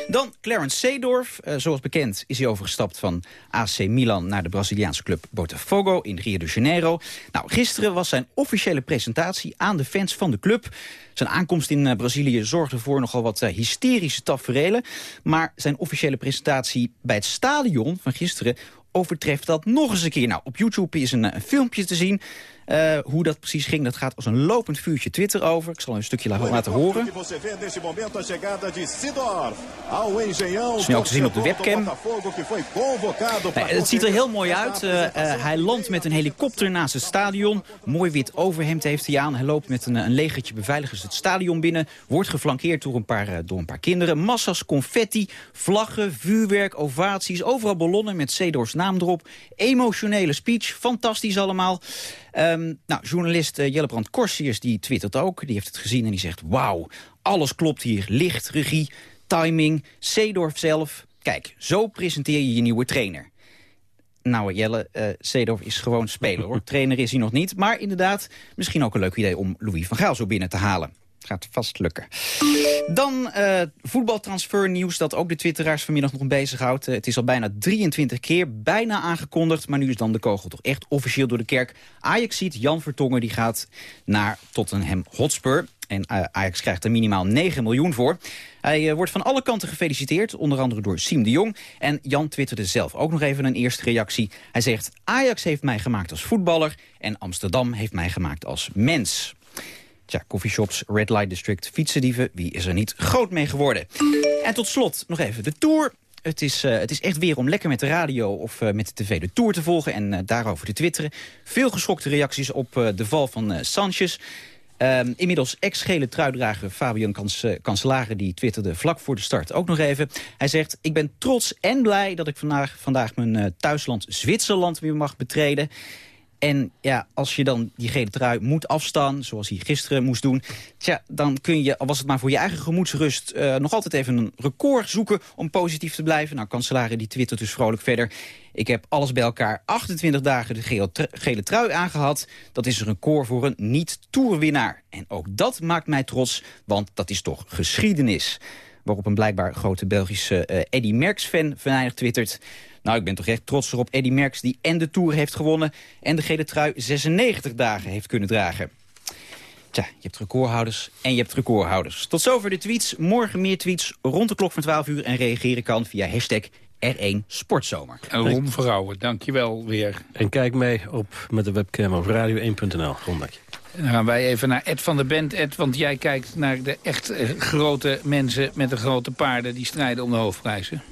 Dan Clarence Seedorf. Uh, zoals bekend is hij overgestapt van AC Milan naar de Braziliaanse club Botafogo in Rio de Janeiro. Nou, gisteren was zijn officiële presentatie aan de fans van de club. Zijn aankomst in uh, Brazilië zorgde voor nogal wat uh, hysterische taferelen. Maar zijn officiële presentatie bij het stadion van gisteren overtreft dat nog eens een keer. Nou, op YouTube is een filmpje te zien. Uh, hoe dat precies ging, dat gaat als een lopend vuurtje Twitter over. Ik zal een stukje laten, horen. Dat is nu ook te zien op de webcam. Het ziet er heel mooi uit. Uh, uh, hij landt met een helikopter naast het stadion. Mooi wit overhemd heeft hij aan. Hij loopt met een, een legertje beveiligers het stadion binnen. Wordt geflankeerd door een, paar, door een paar kinderen. Massa's confetti, vlaggen, vuurwerk, ovaties. Overal ballonnen met Seedorfs naam erop. Emotionele speech, fantastisch allemaal. Um, nou, journalist uh, Jellebrand Korsiers die twittert ook. Die heeft het gezien en die zegt... wauw, alles klopt hier. Licht, regie, timing, Seedorf zelf. Kijk, zo presenteer je je nieuwe trainer. Nou, Jelle, uh, Seedorf is gewoon speler, hoor. Trainer is hij nog niet. Maar inderdaad, misschien ook een leuk idee om Louis van Gaal zo binnen te halen. Gaat vast lukken. Dan uh, voetbaltransfernieuws dat ook de twitteraars vanmiddag nog bezighoudt. Uh, het is al bijna 23 keer, bijna aangekondigd. Maar nu is dan de kogel toch echt officieel door de kerk. Ajax ziet Jan Vertongen, die gaat naar Tottenham Hotspur. En uh, Ajax krijgt er minimaal 9 miljoen voor. Hij wordt van alle kanten gefeliciteerd, onder andere door Siem de Jong. En Jan twitterde zelf ook nog even een eerste reactie. Hij zegt, Ajax heeft mij gemaakt als voetballer... en Amsterdam heeft mij gemaakt als mens. Tja, coffeeshops, red light district, fietsendieven, wie is er niet groot mee geworden? En tot slot nog even de Tour. Het is, uh, het is echt weer om lekker met de radio of uh, met de tv de Tour te volgen en uh, daarover te twitteren. Veel geschokte reacties op de val van Sanchez. Um, inmiddels ex-gele truidrager Fabian Kans Kanselare die twitterde vlak voor de start ook nog even. Hij zegt, ik ben trots en blij dat ik vandaag, vandaag mijn thuisland Zwitserland weer mag betreden. En ja, als je dan die gele trui moet afstaan, zoals hij gisteren moest doen... Tja, dan kun je, al was het maar voor je eigen gemoedsrust... Uh, nog altijd even een record zoeken om positief te blijven. Nou, kanselaren die twittert dus vrolijk verder. Ik heb alles bij elkaar 28 dagen de gele, trui aangehad. Dat is een record voor een niet-tourwinnaar. En ook dat maakt mij trots, want dat is toch geschiedenis. Waarop een blijkbaar grote Belgische uh, Eddy Merckx-fan venijnig twittert... Nou, ik ben toch echt trots erop Eddy Merckx die en de Tour heeft gewonnen... en de gele trui 96 dagen heeft kunnen dragen. Tja, je hebt recordhouders en je hebt recordhouders. Tot zover de tweets. Morgen meer tweets rond de klok van 12 uur... en reageren kan via hashtag R1 Sportzomer. En Ron Vrouwen, dankjewel weer. En kijk mee op met de webcam op radio1.nl. Ron, dan gaan wij even naar Ed van der Bent. Ed, want jij kijkt naar de echt eh, grote mensen met de grote paarden... die strijden om de hoofdprijzen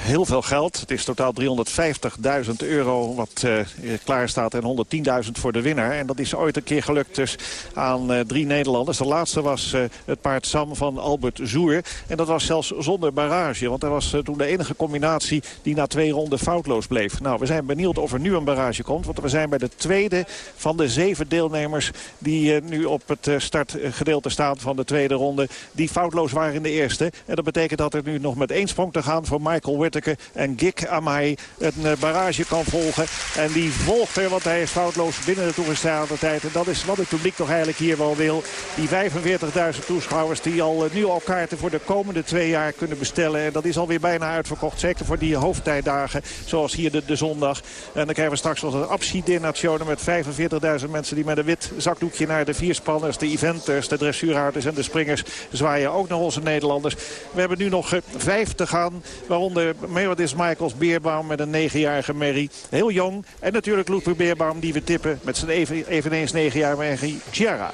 heel veel geld. Het is totaal 350.000 euro wat uh, klaar staat en 110.000 voor de winnaar. En dat is ooit een keer gelukt dus aan uh, drie Nederlanders. De laatste was uh, het paard Sam van Albert Zoer. En dat was zelfs zonder barrage. Want dat was toen de enige combinatie die na twee ronden foutloos bleef. Nou, we zijn benieuwd of er nu een barrage komt. Want we zijn bij de tweede van de zeven deelnemers... die nu op het startgedeelte staan van de tweede ronde... die foutloos waren in de eerste. En dat betekent dat er nu nog met één sprong te gaan voor Michael. En Gik Amai een barrage kan volgen. En die volgt er, want hij is foutloos binnen de toegestaande tijd. En dat is wat het publiek toch eigenlijk hier wel wil. Die 45.000 toeschouwers die al nu al kaarten voor de komende twee jaar kunnen bestellen. En dat is alweer bijna uitverkocht. Zeker voor die hoofdtijddagen, zoals hier de, de zondag. En dan krijgen we straks nog een abschiedination met 45.000 mensen die met een wit zakdoekje naar de vierspanners, de eventers, de dressuurhouders en de springers zwaaien. Ook naar onze Nederlanders. We hebben nu nog vijf te gaan, waaronder wat is Michaels Beerbaum met een negenjarige Mary. Heel jong. En natuurlijk Ludwig Beerbaum die we tippen met zijn even, eveneens negenjarige Chiara.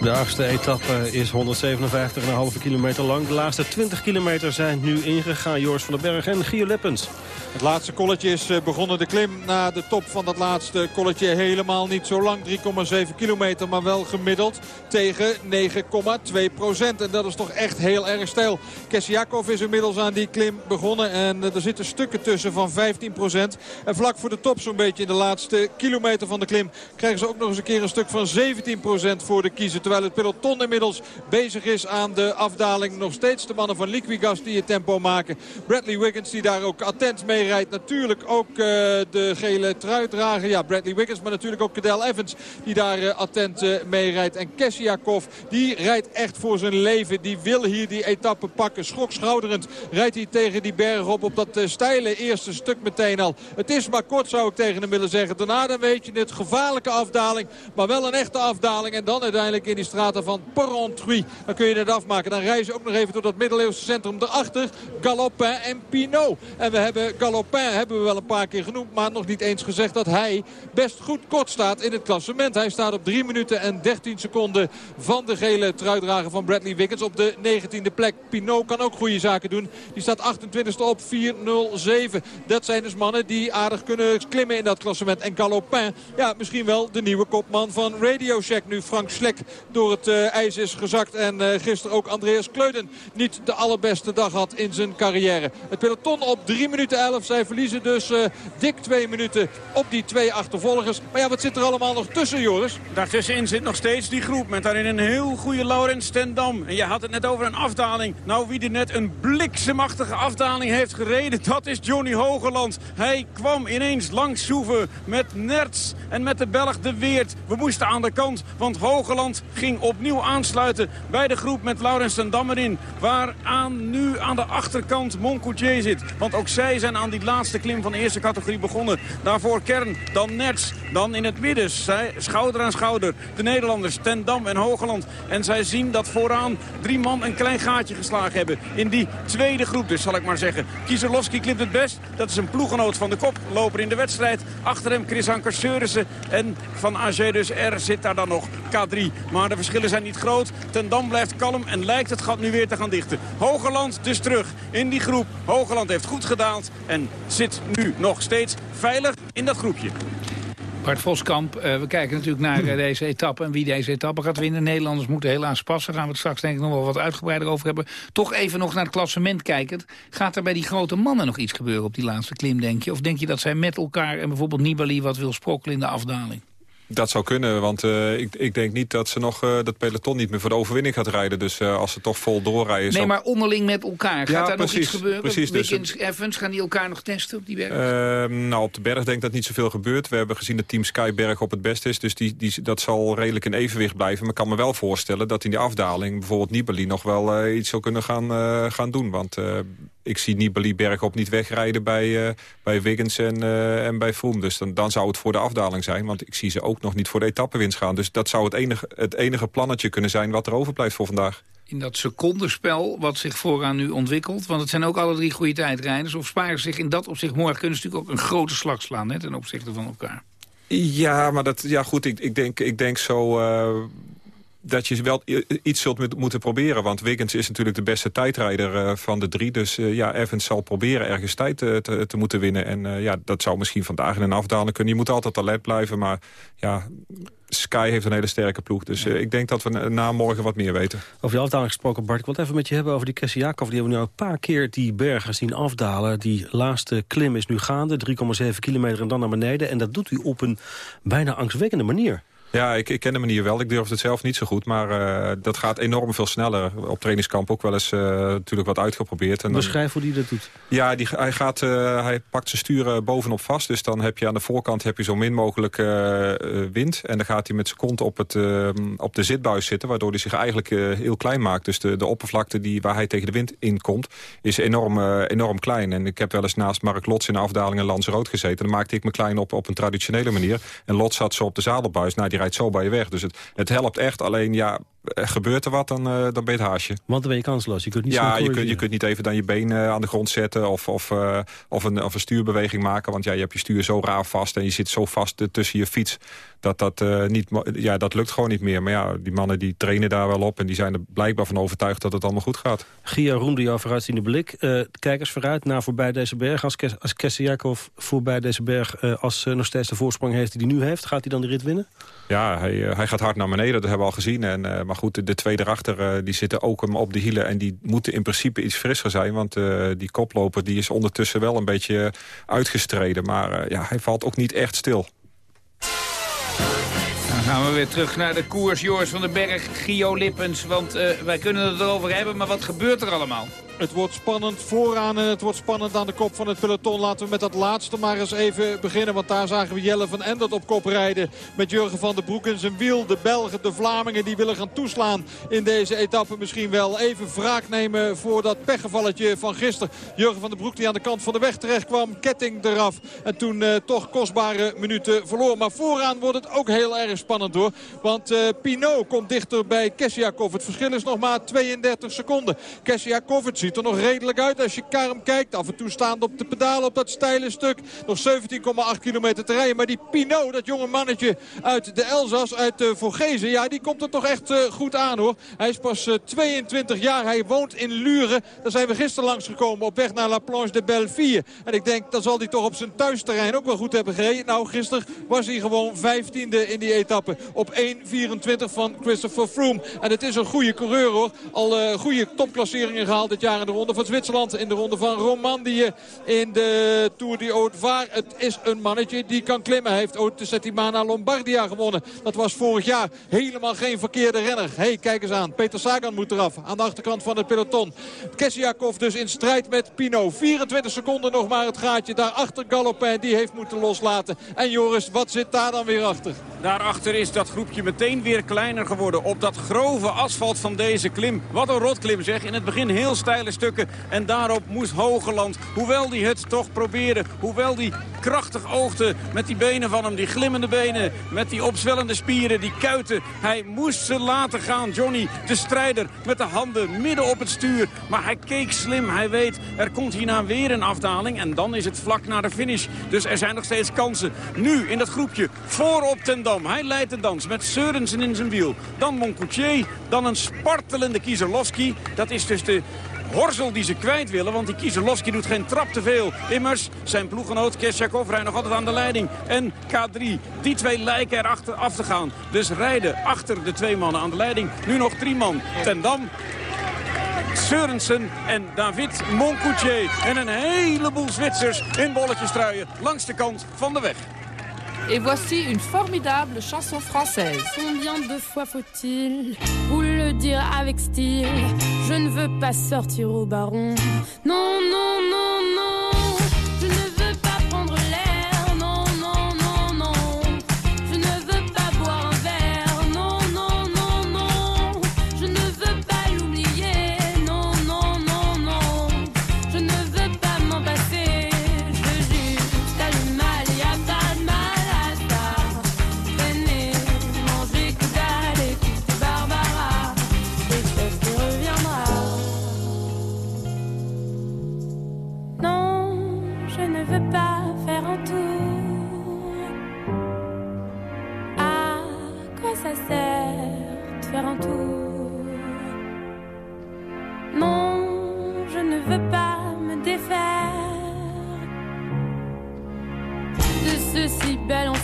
De achtste etappe is 157,5 kilometer lang. De laatste 20 kilometer zijn nu ingegaan. Joris van den Berg en Gio Leppens. Het laatste kolletje is eh, begonnen. De klim naar de top van dat laatste kolletje helemaal niet zo lang. 3,7 kilometer, maar wel gemiddeld tegen 9,2 procent. En dat is toch echt heel erg stijl. Kessiakov is inmiddels aan die klim begonnen. En eh, er zitten stukken tussen van 15 procent. En vlak voor de top zo'n beetje in de laatste kilometer van de klim... krijgen ze ook nog eens een keer een stuk van 17 procent voor de kiezer. Terwijl het peloton inmiddels bezig is aan de afdaling. Nog steeds de mannen van Liquigas die het tempo maken. Bradley Wiggins die daar ook attent mee rijdt. Natuurlijk ook uh, de gele truitdrager. Ja, Bradley Wiggins, maar natuurlijk ook Cadel Evans die daar uh, attent uh, mee rijdt. En Kessiakov, die rijdt echt voor zijn leven. Die wil hier die etappe pakken. Schokschouderend rijdt hij tegen die berg op. Op dat steile eerste stuk meteen al. Het is maar kort zou ik tegen hem willen zeggen. Daarna dan weet je het. Gevaarlijke afdaling. Maar wel een echte afdaling. En dan uiteindelijk in die straten van Porrentruy. Dan kun je het afmaken. Dan reizen ook nog even door dat middeleeuwse centrum. Daarachter Galopin en Pinot. En we hebben Galopin hebben we wel een paar keer genoemd. Maar nog niet eens gezegd dat hij best goed kort staat in het klassement. Hij staat op 3 minuten en 13 seconden van de gele truidrager van Bradley Wiggins. Op de 19e plek. Pinot kan ook goede zaken doen. Die staat 28e op 4.07. Dat zijn dus mannen die aardig kunnen klimmen in dat klassement. En Galopin, ja, misschien wel de nieuwe kopman van Radio Shack. Nu Frank Slek door het uh, ijs is gezakt. En uh, gisteren ook Andreas Kleuden niet de allerbeste dag had in zijn carrière. Het peloton op 3 minuten 11. Zij verliezen dus uh, dik 2 minuten op die twee achtervolgers. Maar ja, wat zit er allemaal nog tussen, Joris? Daartussenin zit nog steeds die groep met daarin een heel goede Laurens Stendam. En je had het net over een afdaling. Nou, wie er net een bliksemachtige afdaling heeft gereden, dat is Johnny Hogeland. Hij kwam ineens langs Soeven met Nerts en met de Belg De Weert. We moesten aan de kant, want Hogeland ging opnieuw aansluiten bij de groep met Laurens en Dam erin. Waar aan nu aan de achterkant Moncoutier zit. Want ook zij zijn aan die laatste klim van de eerste categorie begonnen. Daarvoor Kern, dan Nerts, dan in het midden. Zij, schouder aan schouder. De Nederlanders, Ten Dam en Hogeland. En zij zien dat vooraan drie man een klein gaatje geslagen hebben. In die tweede groep dus, zal ik maar zeggen. Kieselowski klimt het best. Dat is een ploegenoot van de koploper in de wedstrijd. Achter hem Chris Anker. En van AG dus R zit daar dan nog K3. Maar de verschillen zijn niet groot. Ten Dam blijft kalm en lijkt het gat nu weer te gaan dichten. Hogeland dus terug in die groep. Hogeland heeft goed gedaald en zit nu nog steeds veilig in dat groepje. Bart Voskamp, uh, we kijken natuurlijk naar uh, deze etappe en wie deze etappe gaat winnen. Nederlanders moeten helaas passen. Daar gaan we het straks denk ik nog wel wat uitgebreider over hebben. Toch even nog naar het klassement kijken. Gaat er bij die grote mannen nog iets gebeuren op die laatste klim, denk je? Of denk je dat zij met elkaar en bijvoorbeeld Nibali wat wil sprokkelen in de afdaling? Dat zou kunnen, want uh, ik, ik, denk niet dat ze nog uh, dat peloton niet meer voor de overwinning gaat rijden. Dus uh, als ze toch vol doorrijden... Nee, maar onderling met elkaar. Gaat ja, daar precies, nog iets gebeuren? Precies, Wiggins, dus, Evans, gaan die elkaar nog testen op die berg? Ehm, nou, op de berg denk ik dat niet zoveel gebeurt. We hebben gezien dat Team Skyberg op het best is. Dus die, die, dat zal redelijk in evenwicht blijven. Maar ik kan me wel voorstellen dat in die afdaling... bijvoorbeeld Nibali nog wel iets zou kunnen gaan, gaan doen. Want ik zie Nibali Bergop niet wegrijden bij, uh, bij Wiggins en, uh, en bij Froome. Dus dan, dan zou het voor de afdaling zijn. Want ik zie ze ook nog niet voor de etappenwinst gaan. Dus dat zou het enige, het enige plannetje kunnen zijn wat er overblijft voor vandaag. In dat secondenspel wat zich vooraan nu ontwikkelt. Want het zijn ook alle drie goede tijdrijders. Of sparen zich in dat opzicht morgen kunnen ze natuurlijk ook een grote slag slaan hè, ten opzichte van elkaar. Ja, maar dat, ja goed, ik, ik, denk, ik denk zo... Uh, dat je wel iets zult moeten proberen. Want Wiggins is natuurlijk de beste tijdrijder uh, van de drie. Dus uh, ja, Evans zal proberen ergens tijd uh, te, te, moeten winnen. En ja, dat zou misschien vandaag in een afdaling kunnen. Je moet altijd alert blijven, maar ja... Sky heeft een hele sterke ploeg. Dus ja. ik denk dat we na morgen wat meer weten. Over die afdaling gesproken, Bart. Ik wil het even met je hebben over die Kessiakov. Die hebben we nu een paar keer die bergen zien afdalen. Die laatste klim is nu gaande. 3,7 kilometer en dan naar beneden. En dat doet hij op een bijna angstwekkende manier. Ja, ik, ik ken de manier wel. Ik durf het zelf niet zo goed. Maar uh, dat gaat enorm veel sneller. Op trainingskamp ook wel eens uh, natuurlijk wat uitgeprobeerd. En Beschrijf hoe die dat doet. Ja, die, hij, gaat, uh, hij pakt zijn sturen bovenop vast. Dus dan heb je aan de voorkant heb je zo min mogelijk wind. En dan gaat hij met zijn kont op, het, op de zitbuis zitten. Waardoor hij zich eigenlijk heel klein maakt. Dus de, de oppervlakte die, waar hij tegen de wind in komt... is enorm, enorm klein. En ik heb wel eens naast Mark Lots in de afdaling Lans Rood gezeten. Dan maakte ik me klein op, op een traditionele manier. En Lots zat zo op de zadelbuis. Nou, die rijdt zo bij je weg. Dus het, het helpt echt. Alleen ja, gebeurt er wat, dan, dan ben je het haasje. Want dan ben je kansloos. Je kunt niet ja, je kunt, je kunt niet even dan je been aan de grond zetten... of, of, of, een, of een stuurbeweging maken. Want ja, je hebt je stuur zo raar vast en je zit zo vast tussen je fiets... dat dat, niet, ja, dat lukt gewoon niet meer. Maar ja, die mannen die trainen daar wel op... en die zijn er blijkbaar van overtuigd dat het allemaal goed gaat. Gia roemde jouw vooruitziende blik. Uh, kijk eens vooruit naar voorbij deze berg. Als, als Kessiakov voorbij deze berg als nog steeds de voorsprong heeft die hij nu heeft... gaat hij dan de rit winnen? Ja, hij, hij gaat hard naar beneden, dat hebben we al gezien. En, maar goed, de twee erachter die zitten ook hem op de hielen... en die moeten in principe iets frisser zijn. Want die koploper die is ondertussen wel een beetje uitgestreden. Maar ja, hij valt ook niet echt stil. Dan gaan we weer terug naar de koers. Joris van den Berg, Gio Lippens. Want wij kunnen het erover hebben, maar wat gebeurt er allemaal? Het wordt spannend vooraan en het wordt spannend aan de kop van het peloton. Laten we met dat laatste maar eens even beginnen. Want daar zagen we Jelle van Endert op kop rijden. Met Jurgen van den Broek in zijn wiel. De Belgen, de Vlamingen die willen gaan toeslaan in deze etappe. Misschien wel even wraak nemen voor dat pechgevalletje van gisteren. Jurgen van den Broek die aan de kant van de weg terecht kwam. Ketting eraf. En toen uh, toch kostbare minuten verloor. Maar vooraan wordt het ook heel erg spannend hoor. Want uh, Pinot komt dichter bij Kessiakov. Het verschil is nog maar 32 seconden. Kessiakov, ziet er nog redelijk uit als je Karm kijkt. Af en toe staande op de pedalen op dat steile stuk. Nog 17,8 kilometer te rijden. Maar die Pinot, dat jonge mannetje uit de Elzas, uit de Vorgezen. Ja, die komt er toch echt uh, goed aan hoor. Hij is pas uh, 22 jaar. Hij woont in Luren. Daar zijn we gisteren langsgekomen op weg naar La Planche de Belleville. En ik denk, dan zal hij toch op zijn thuisterrein ook wel goed hebben gereden. Nou, gisteren was hij gewoon 15e in die etappe. Op 1.24 van Christopher Froome. En het is een goede coureur hoor. Al goede topklasseringen gehaald dit jaar de ronde van Zwitserland. In de ronde van Romandie. In de Tour de Haute Vaar. Het is een mannetje die kan klimmen. Hij heeft ook de Settimana Lombardia gewonnen. Dat was vorig jaar helemaal geen verkeerde renner. hey, kijk eens aan. Peter Sagan moet eraf. Aan de achterkant van het peloton. Kessiakov dus in strijd met Pino. 24 seconden nog maar het gaatje. Daarachter Galopin. Die heeft moeten loslaten. En Joris, wat zit daar dan weer achter? Daarachter is dat groepje meteen weer kleiner geworden. Op dat grove asfalt van deze klim. Wat een rotklim zeg. In het begin heel stukken. En daarop moest Hogeland, hoewel die het toch probeerde... hoewel die krachtig oogde met die benen van hem, die glimmende benen... met die opzwellende spieren, die kuiten. Hij moest ze laten gaan. Johnny, de strijder, met de handen midden op het stuur. Maar hij keek slim. Hij weet, er komt hierna weer een afdaling. En dan is het vlak naar de finish. Dus er zijn nog steeds kansen. Nu in dat groepje, voorop ten Dam. Hij leidt de dans met Seurensen in zijn wiel. Dan Moncoutier, dan een spartelende Kieserlowski. Dat is dus de Horzel die ze kwijt willen, want die Kieselowski doet geen trap te veel. Immers, zijn ploeggenoot Kesjakov rijdt nog altijd aan de leiding. En K3, die twee lijken erachter af te gaan. Dus rijden achter de twee mannen aan de leiding. Nu nog drie man. Ten Dam, Seurensen en David Moncoutier. En een heleboel Zwitsers in bolletjestruien langs de kant van de weg. Et voici une formidable chanson française. Combien de fois faut-il vous le dire avec style? Je ne veux pas sortir au baron. Non, non, non, non.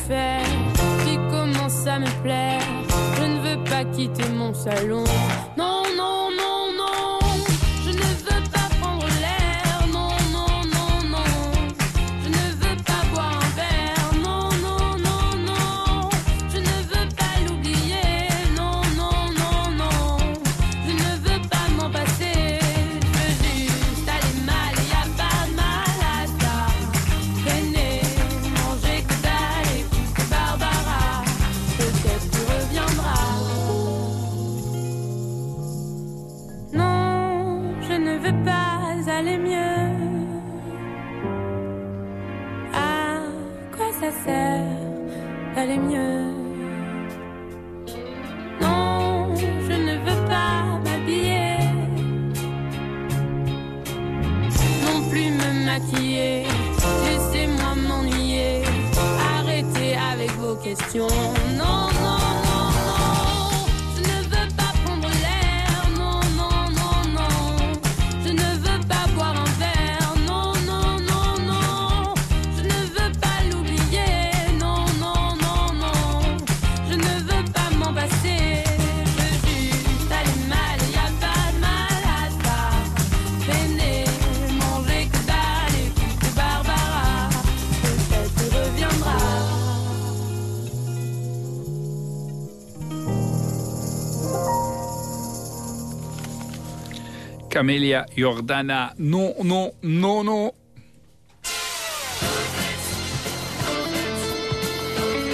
Enfer qui commence à me plaire. Je ne veux pas quitter mon salon. Non, non. Questions. Camelia Jordana. Non, non, non, non.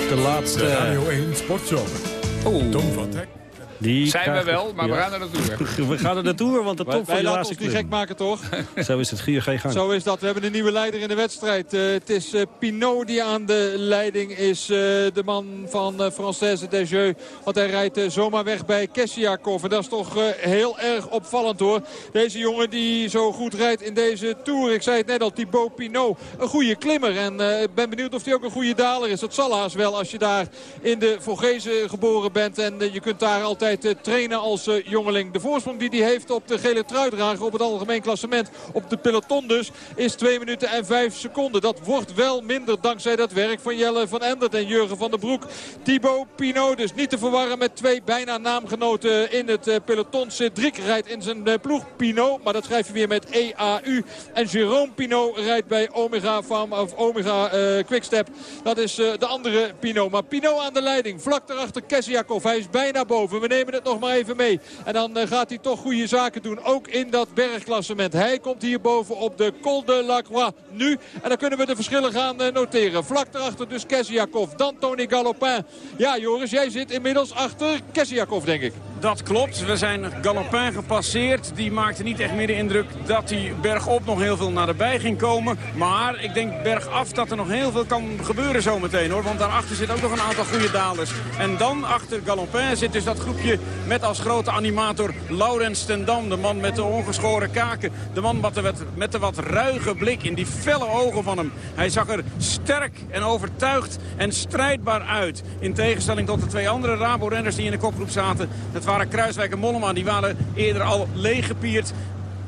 De laatste... De Radio 1 Sportzomer. Oh. Tom van Hek. Die Zijn we wel, maar we gaan er naartoe. We gaan er naartoe, want de top van wij de laten laatste ons niet gek maken, toch? Zo is het, Gier, geen gang. Zo is dat. We hebben een nieuwe leider in de wedstrijd. Eh, het is eh, Pinot die aan de leiding is. eh, de man van uh, Française Desjeux. Want hij rijdt zomaar weg bij Kessiakov. En dat is toch eh, heel erg opvallend hoor. Deze jongen die zo goed rijdt in deze Tour. Ik zei het net al, Thibaut Pinot. Een goede klimmer. En eh, ik ben benieuwd of hij ook een goede daler is. Dat zal haast wel als je daar in de Vogezen geboren bent. En je kunt daar altijd eh, trainen als eh, jongeling. De voorsprong die hij heeft op de gele truidrager op het algemeen klassement. Op de peloton dus is 2 minuten en 5 seconden. Dat wordt wel minder dankzij dat werk van Jelle van Endert en Jurgen van der Broek. Thibaut Pinot dus niet te verwarren met twee bijna naamgenoten in het eh, peloton. Cedric rijdt in zijn eh, ploeg Pinot, maar dat schrijf je weer met EAU. En Jérôme Pinot rijdt bij Omega Farm of Omega eh, Quickstep. Dat is de andere Pinot. Maar Pinot aan de leiding, vlak daarachter Kessiakov. Hij is bijna boven. We nemen het nog maar even mee. En dan eh, gaat hij toch goede zaken doen. Ook in dat bergklassement. Hij komt hier boven op de Col de la Croix nu. En dan kunnen we de verschillen gaan eh, noteren. Vlak daarachter dus Kessiakov. Dan Tony Galopin. Ja Joris, jij zit inmiddels achter Kessiakov denk ik. Dat klopt. We zijn Galopin gepasseerd. Die maakte niet echt meer de indruk dat hij bergop nog heel veel naderbij ging komen. Maar ik denk bergaf dat er nog heel veel kan gebeuren zometeen hoor. Want daarachter zit ook nog een aantal goede dalers. En dan achter Galopin zit dus dat groepje met als grote animator Laurens ten Dam. De man met de ongeschoren kaken. De man met de, wat, met de wat ruige blik in die felle ogen van hem. Hij zag er sterk en overtuigd en strijdbaar uit. In tegenstelling tot de twee andere Rabo-renners die in de kopgroep zaten. Dat waren Kruiswijk en Mollema. Die waren eerder al leeggepierd.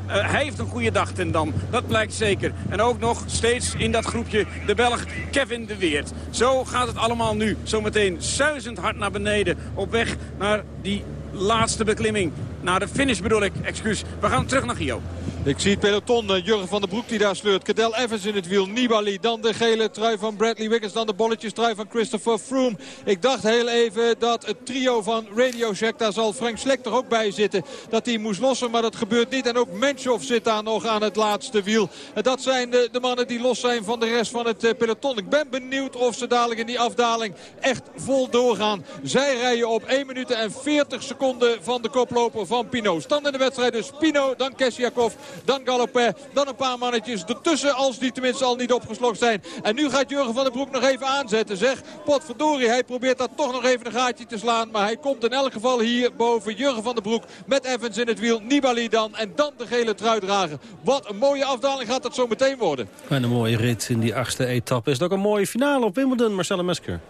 Uh, hij heeft een goede dag ten Dam. Dat blijkt zeker. En ook nog steeds in dat groepje de Belg Kevin de Weert. Zo gaat het allemaal nu. Zometeen suizend hard naar beneden. Op weg naar die laatste beklimming. Naar de finish bedoel ik. Excuus. We gaan terug naar Gio. Ik zie het peloton. Uh, Jurgen van der Broek die daar sleurt. Cadel Evans in het wiel. Nibali. Dan de gele trui van Bradley Wiggins. Dan de bolletjes trui van Christopher Froome. Ik dacht heel even dat het trio van Radio Shack. Daar zal Frank Slek er ook bij zitten. Dat hij moest lossen. Maar dat gebeurt niet. En ook Menschov zit daar nog aan het laatste wiel. Dat zijn de, de mannen die los zijn van de rest van het uh, peloton. Ik ben benieuwd of ze dadelijk in die afdaling echt vol doorgaan. Zij rijden op 1 minuut en 40 seconden van de koploper van Pino. Stand in de wedstrijd dus Pino, dan Kessiakov, dan Galopin. Dan een paar mannetjes ertussen als die tenminste al niet opgeslokt zijn. En nu gaat Jurgen van den Broek nog even aanzetten. Zeg, potverdorie, hij probeert daar toch nog even een gaatje te slaan. Maar hij komt in elk geval hier boven Jurgen van den Broek met Evans in het wiel. Nibali dan en dan de gele trui dragen. Wat een mooie afdaling gaat dat zo meteen worden. En een mooie rit in die achtste etappe. Is het ook een mooie finale op Wimbledon, Marcella Mesker?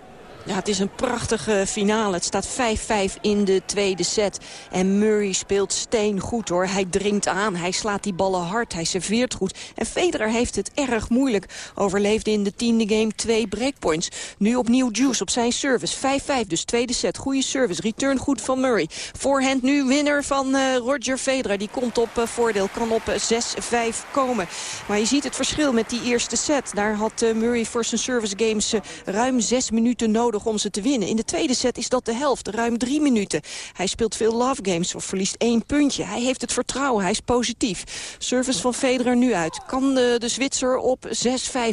Ja, het is een prachtige finale. Het staat 5-5 in de tweede set. En Murray speelt steen goed hoor. Hij dringt aan, hij slaat die ballen hard, hij serveert goed. En Federer heeft het erg moeilijk. Overleefde in de tiende game twee breakpoints. Nu opnieuw Juice op zijn service. 5-5, dus tweede set. Goede service, return goed van Murray. Voorhand nu winner van uh, Roger Federer. Die komt op uh, voordeel, kan op uh, 6-5 komen. Maar je ziet het verschil met die eerste set. Daar had Murray voor zijn service games ruim zes minuten nodig om ze te winnen. In de tweede set is dat de helft, ruim drie minuten. Hij speelt veel love games of verliest één puntje. Hij heeft het vertrouwen, hij is positief. Service van Federer nu uit. Kan de, de Zwitser op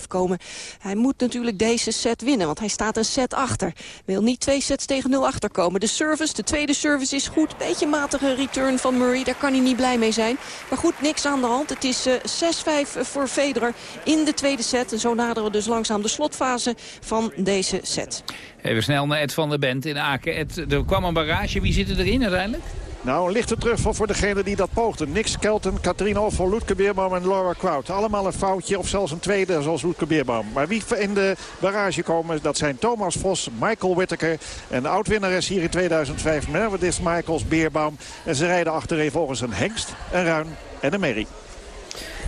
6-5 komen? Hij moet natuurlijk deze set winnen, want hij staat een set achter. Wil niet twee sets tegen 0 achter komen. De service, de tweede service is goed. Beetje matige return van Murray, daar kan hij niet blij mee zijn. Maar goed, niks aan de hand. Het is uh, 6-5 voor Federer in de tweede set. En zo naderen we dus langzaam de slotfase van deze set. Even snel naar Ed van der Bent in Aken. Ed, er kwam een barrage. Wie zit erin uiteindelijk? Nou, een lichte terugval voor degene die dat poogde. Nick Skelton, Katrina Offel, Loetke Beerbaum en Laura Kraut. Allemaal een foutje of zelfs een tweede zoals Loetke Beerbaum. Maar wie in de barrage komen, dat zijn Thomas Vos, Michael Whittaker... en de oud-winnares hier in 2005, Meredith Michaels Beerbaum. En ze rijden achterin volgens een hengst, een ruin en een merrie.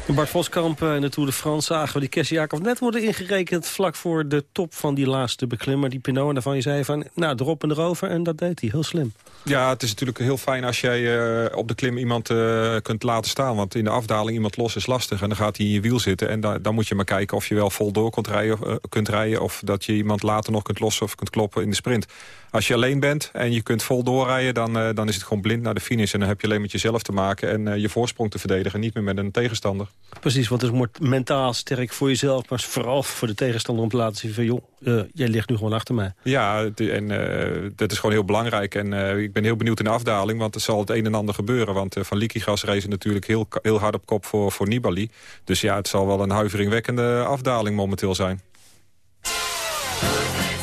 Bart Voskamp in de Tour de France zagen we die Kessie Jacob net worden ingerekend... vlak voor de top van die laatste beklimmer, die Pinot. En daarvan je zei van, nou, erop en erover. En dat deed hij, heel slim. Ja, het is natuurlijk heel fijn als jij uh, op de klim iemand uh, kunt laten staan. Want in de afdaling iemand los is lastig. En dan gaat hij in je wiel zitten. En da dan moet je maar kijken of je wel vol door kunt rijden, uh, kunt rijden... of dat je iemand later nog kunt lossen of kunt kloppen in de sprint. Als je alleen bent en je kunt vol doorrijden... dan, dan is het gewoon blind naar de finish. En dan heb je alleen met jezelf te maken... en je voorsprong te verdedigen, niet meer met een tegenstander. Precies, want het wordt mentaal sterk voor jezelf... maar vooral voor de tegenstander om te laten zien van... joh, jij ligt nu gewoon achter mij. Ja, en dat is gewoon heel belangrijk. En ik ben heel benieuwd in de afdaling, want er zal het een en ander gebeuren. Want Van Likigas race natuurlijk heel, heel hard op kop voor, voor Nibali. Dus ja, het zal wel een huiveringwekkende afdaling momenteel zijn.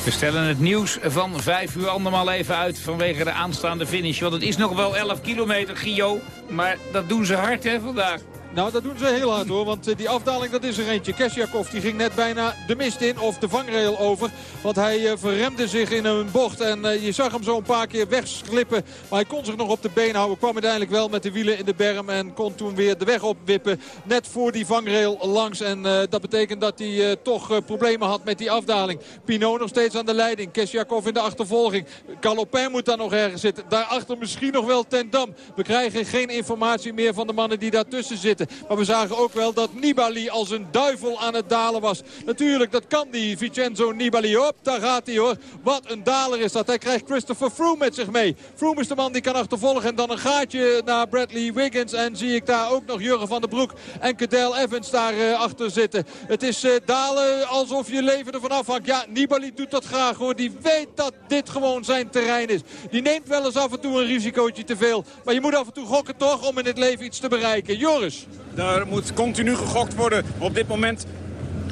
We stellen het nieuws van vijf uur andermaal even uit vanwege de aanstaande finish. Want het is nog wel 11 kilometer, Gio. Maar dat doen ze hard, hè, vandaag. Nou, dat doen ze heel hard hoor. Want die afdaling, dat is er eentje. Kesjakov die ging net bijna de mist in of de vangrail over. Want hij uh, verremde zich in een bocht. En uh, je zag hem zo een paar keer wegslippen. Maar hij kon zich nog op de been houden. Kwam uiteindelijk wel met de wielen in de berm. En kon toen weer de weg opwippen. Net voor die vangrail langs. En dat betekent dat hij toch problemen had met die afdaling. Pinot nog steeds aan de leiding. Kesjakov in de achtervolging. Galopin moet daar nog ergens zitten. Daarachter misschien nog wel ten Dam. We krijgen geen informatie meer van de mannen die daartussen zitten. Maar we zagen ook wel dat Nibali als een duivel aan het dalen was. Natuurlijk, dat kan die Vincenzo Nibali. Hop, daar gaat hij hoor. Wat een daler is dat. Hij krijgt Christopher Froome met zich mee. Froome is de man die kan achtervolgen. En dan een gaatje naar Bradley Wiggins. En zie ik daar ook nog Jurgen van der Broek en Cadel Evans daar uh, achter zitten. Het is uh, dalen alsof je leven ervan afhangt. Ja, Nibali doet dat graag hoor. Die weet dat dit gewoon zijn terrein is. Die neemt wel eens af en toe een risicootje te veel. Maar je moet af en toe gokken toch om in het leven iets te bereiken. Joris. Daar moet continu gegokt worden. Op dit moment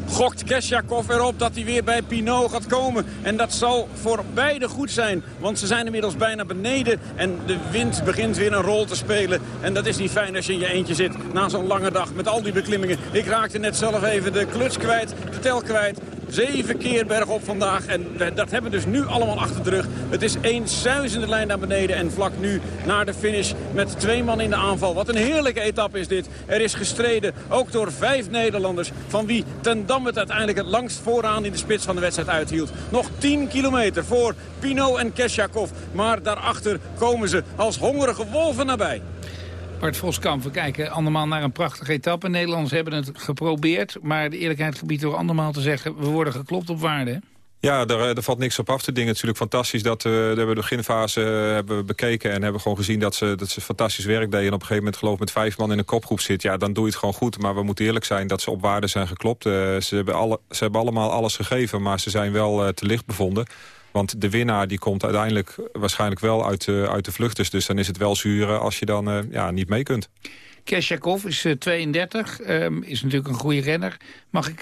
gokt Kesjakov erop dat hij weer bij Pinot gaat komen. En dat zal voor beide goed zijn. Want ze zijn inmiddels bijna beneden. En de wind begint weer een rol te spelen. En dat is niet fijn als je in je eentje zit na zo'n lange dag met al die beklimmingen. Ik raakte net zelf even de kluts kwijt, de tel kwijt. Zeven keer bergop vandaag. En dat hebben we dus nu allemaal achter de rug. Het is één suizende lijn naar beneden. En vlak nu naar de finish met twee man in de aanval. Wat een heerlijke etappe is dit. Er is gestreden, ook door vijf Nederlanders. Van wie Ten Dam het uiteindelijk het langst vooraan in de spits van de wedstrijd uithield. Nog 10 kilometer voor Pino en Kesjakov. Maar daarachter komen ze als hongerige wolven nabij. Bart Voskamp, we kijken andermaal naar een prachtige etappe. Nederlanders hebben het geprobeerd, maar de eerlijkheid gebied door andermaal te zeggen... we worden geklopt op waarde, Ja, er, er, valt niks op af te dingen. Natuurlijk fantastisch dat dat we de beginfase hebben bekeken... en hebben gewoon gezien dat ze, dat ze fantastisch werk deden. En op een gegeven moment geloof ik met vijf man in een kopgroep zit. Ja, dan doe je het gewoon goed. Maar we moeten eerlijk zijn dat ze op waarde zijn geklopt. Uh, ze, hebben alle, ze hebben allemaal alles gegeven, maar ze zijn wel uh, te licht bevonden. Want de winnaar die komt uiteindelijk waarschijnlijk wel uit, uh, uit de vluchters. Dus dan is het wel zuur als je dan uh, ja, niet mee kunt. Kesjakov is uh, 32, um, is natuurlijk een goede renner. Mag ik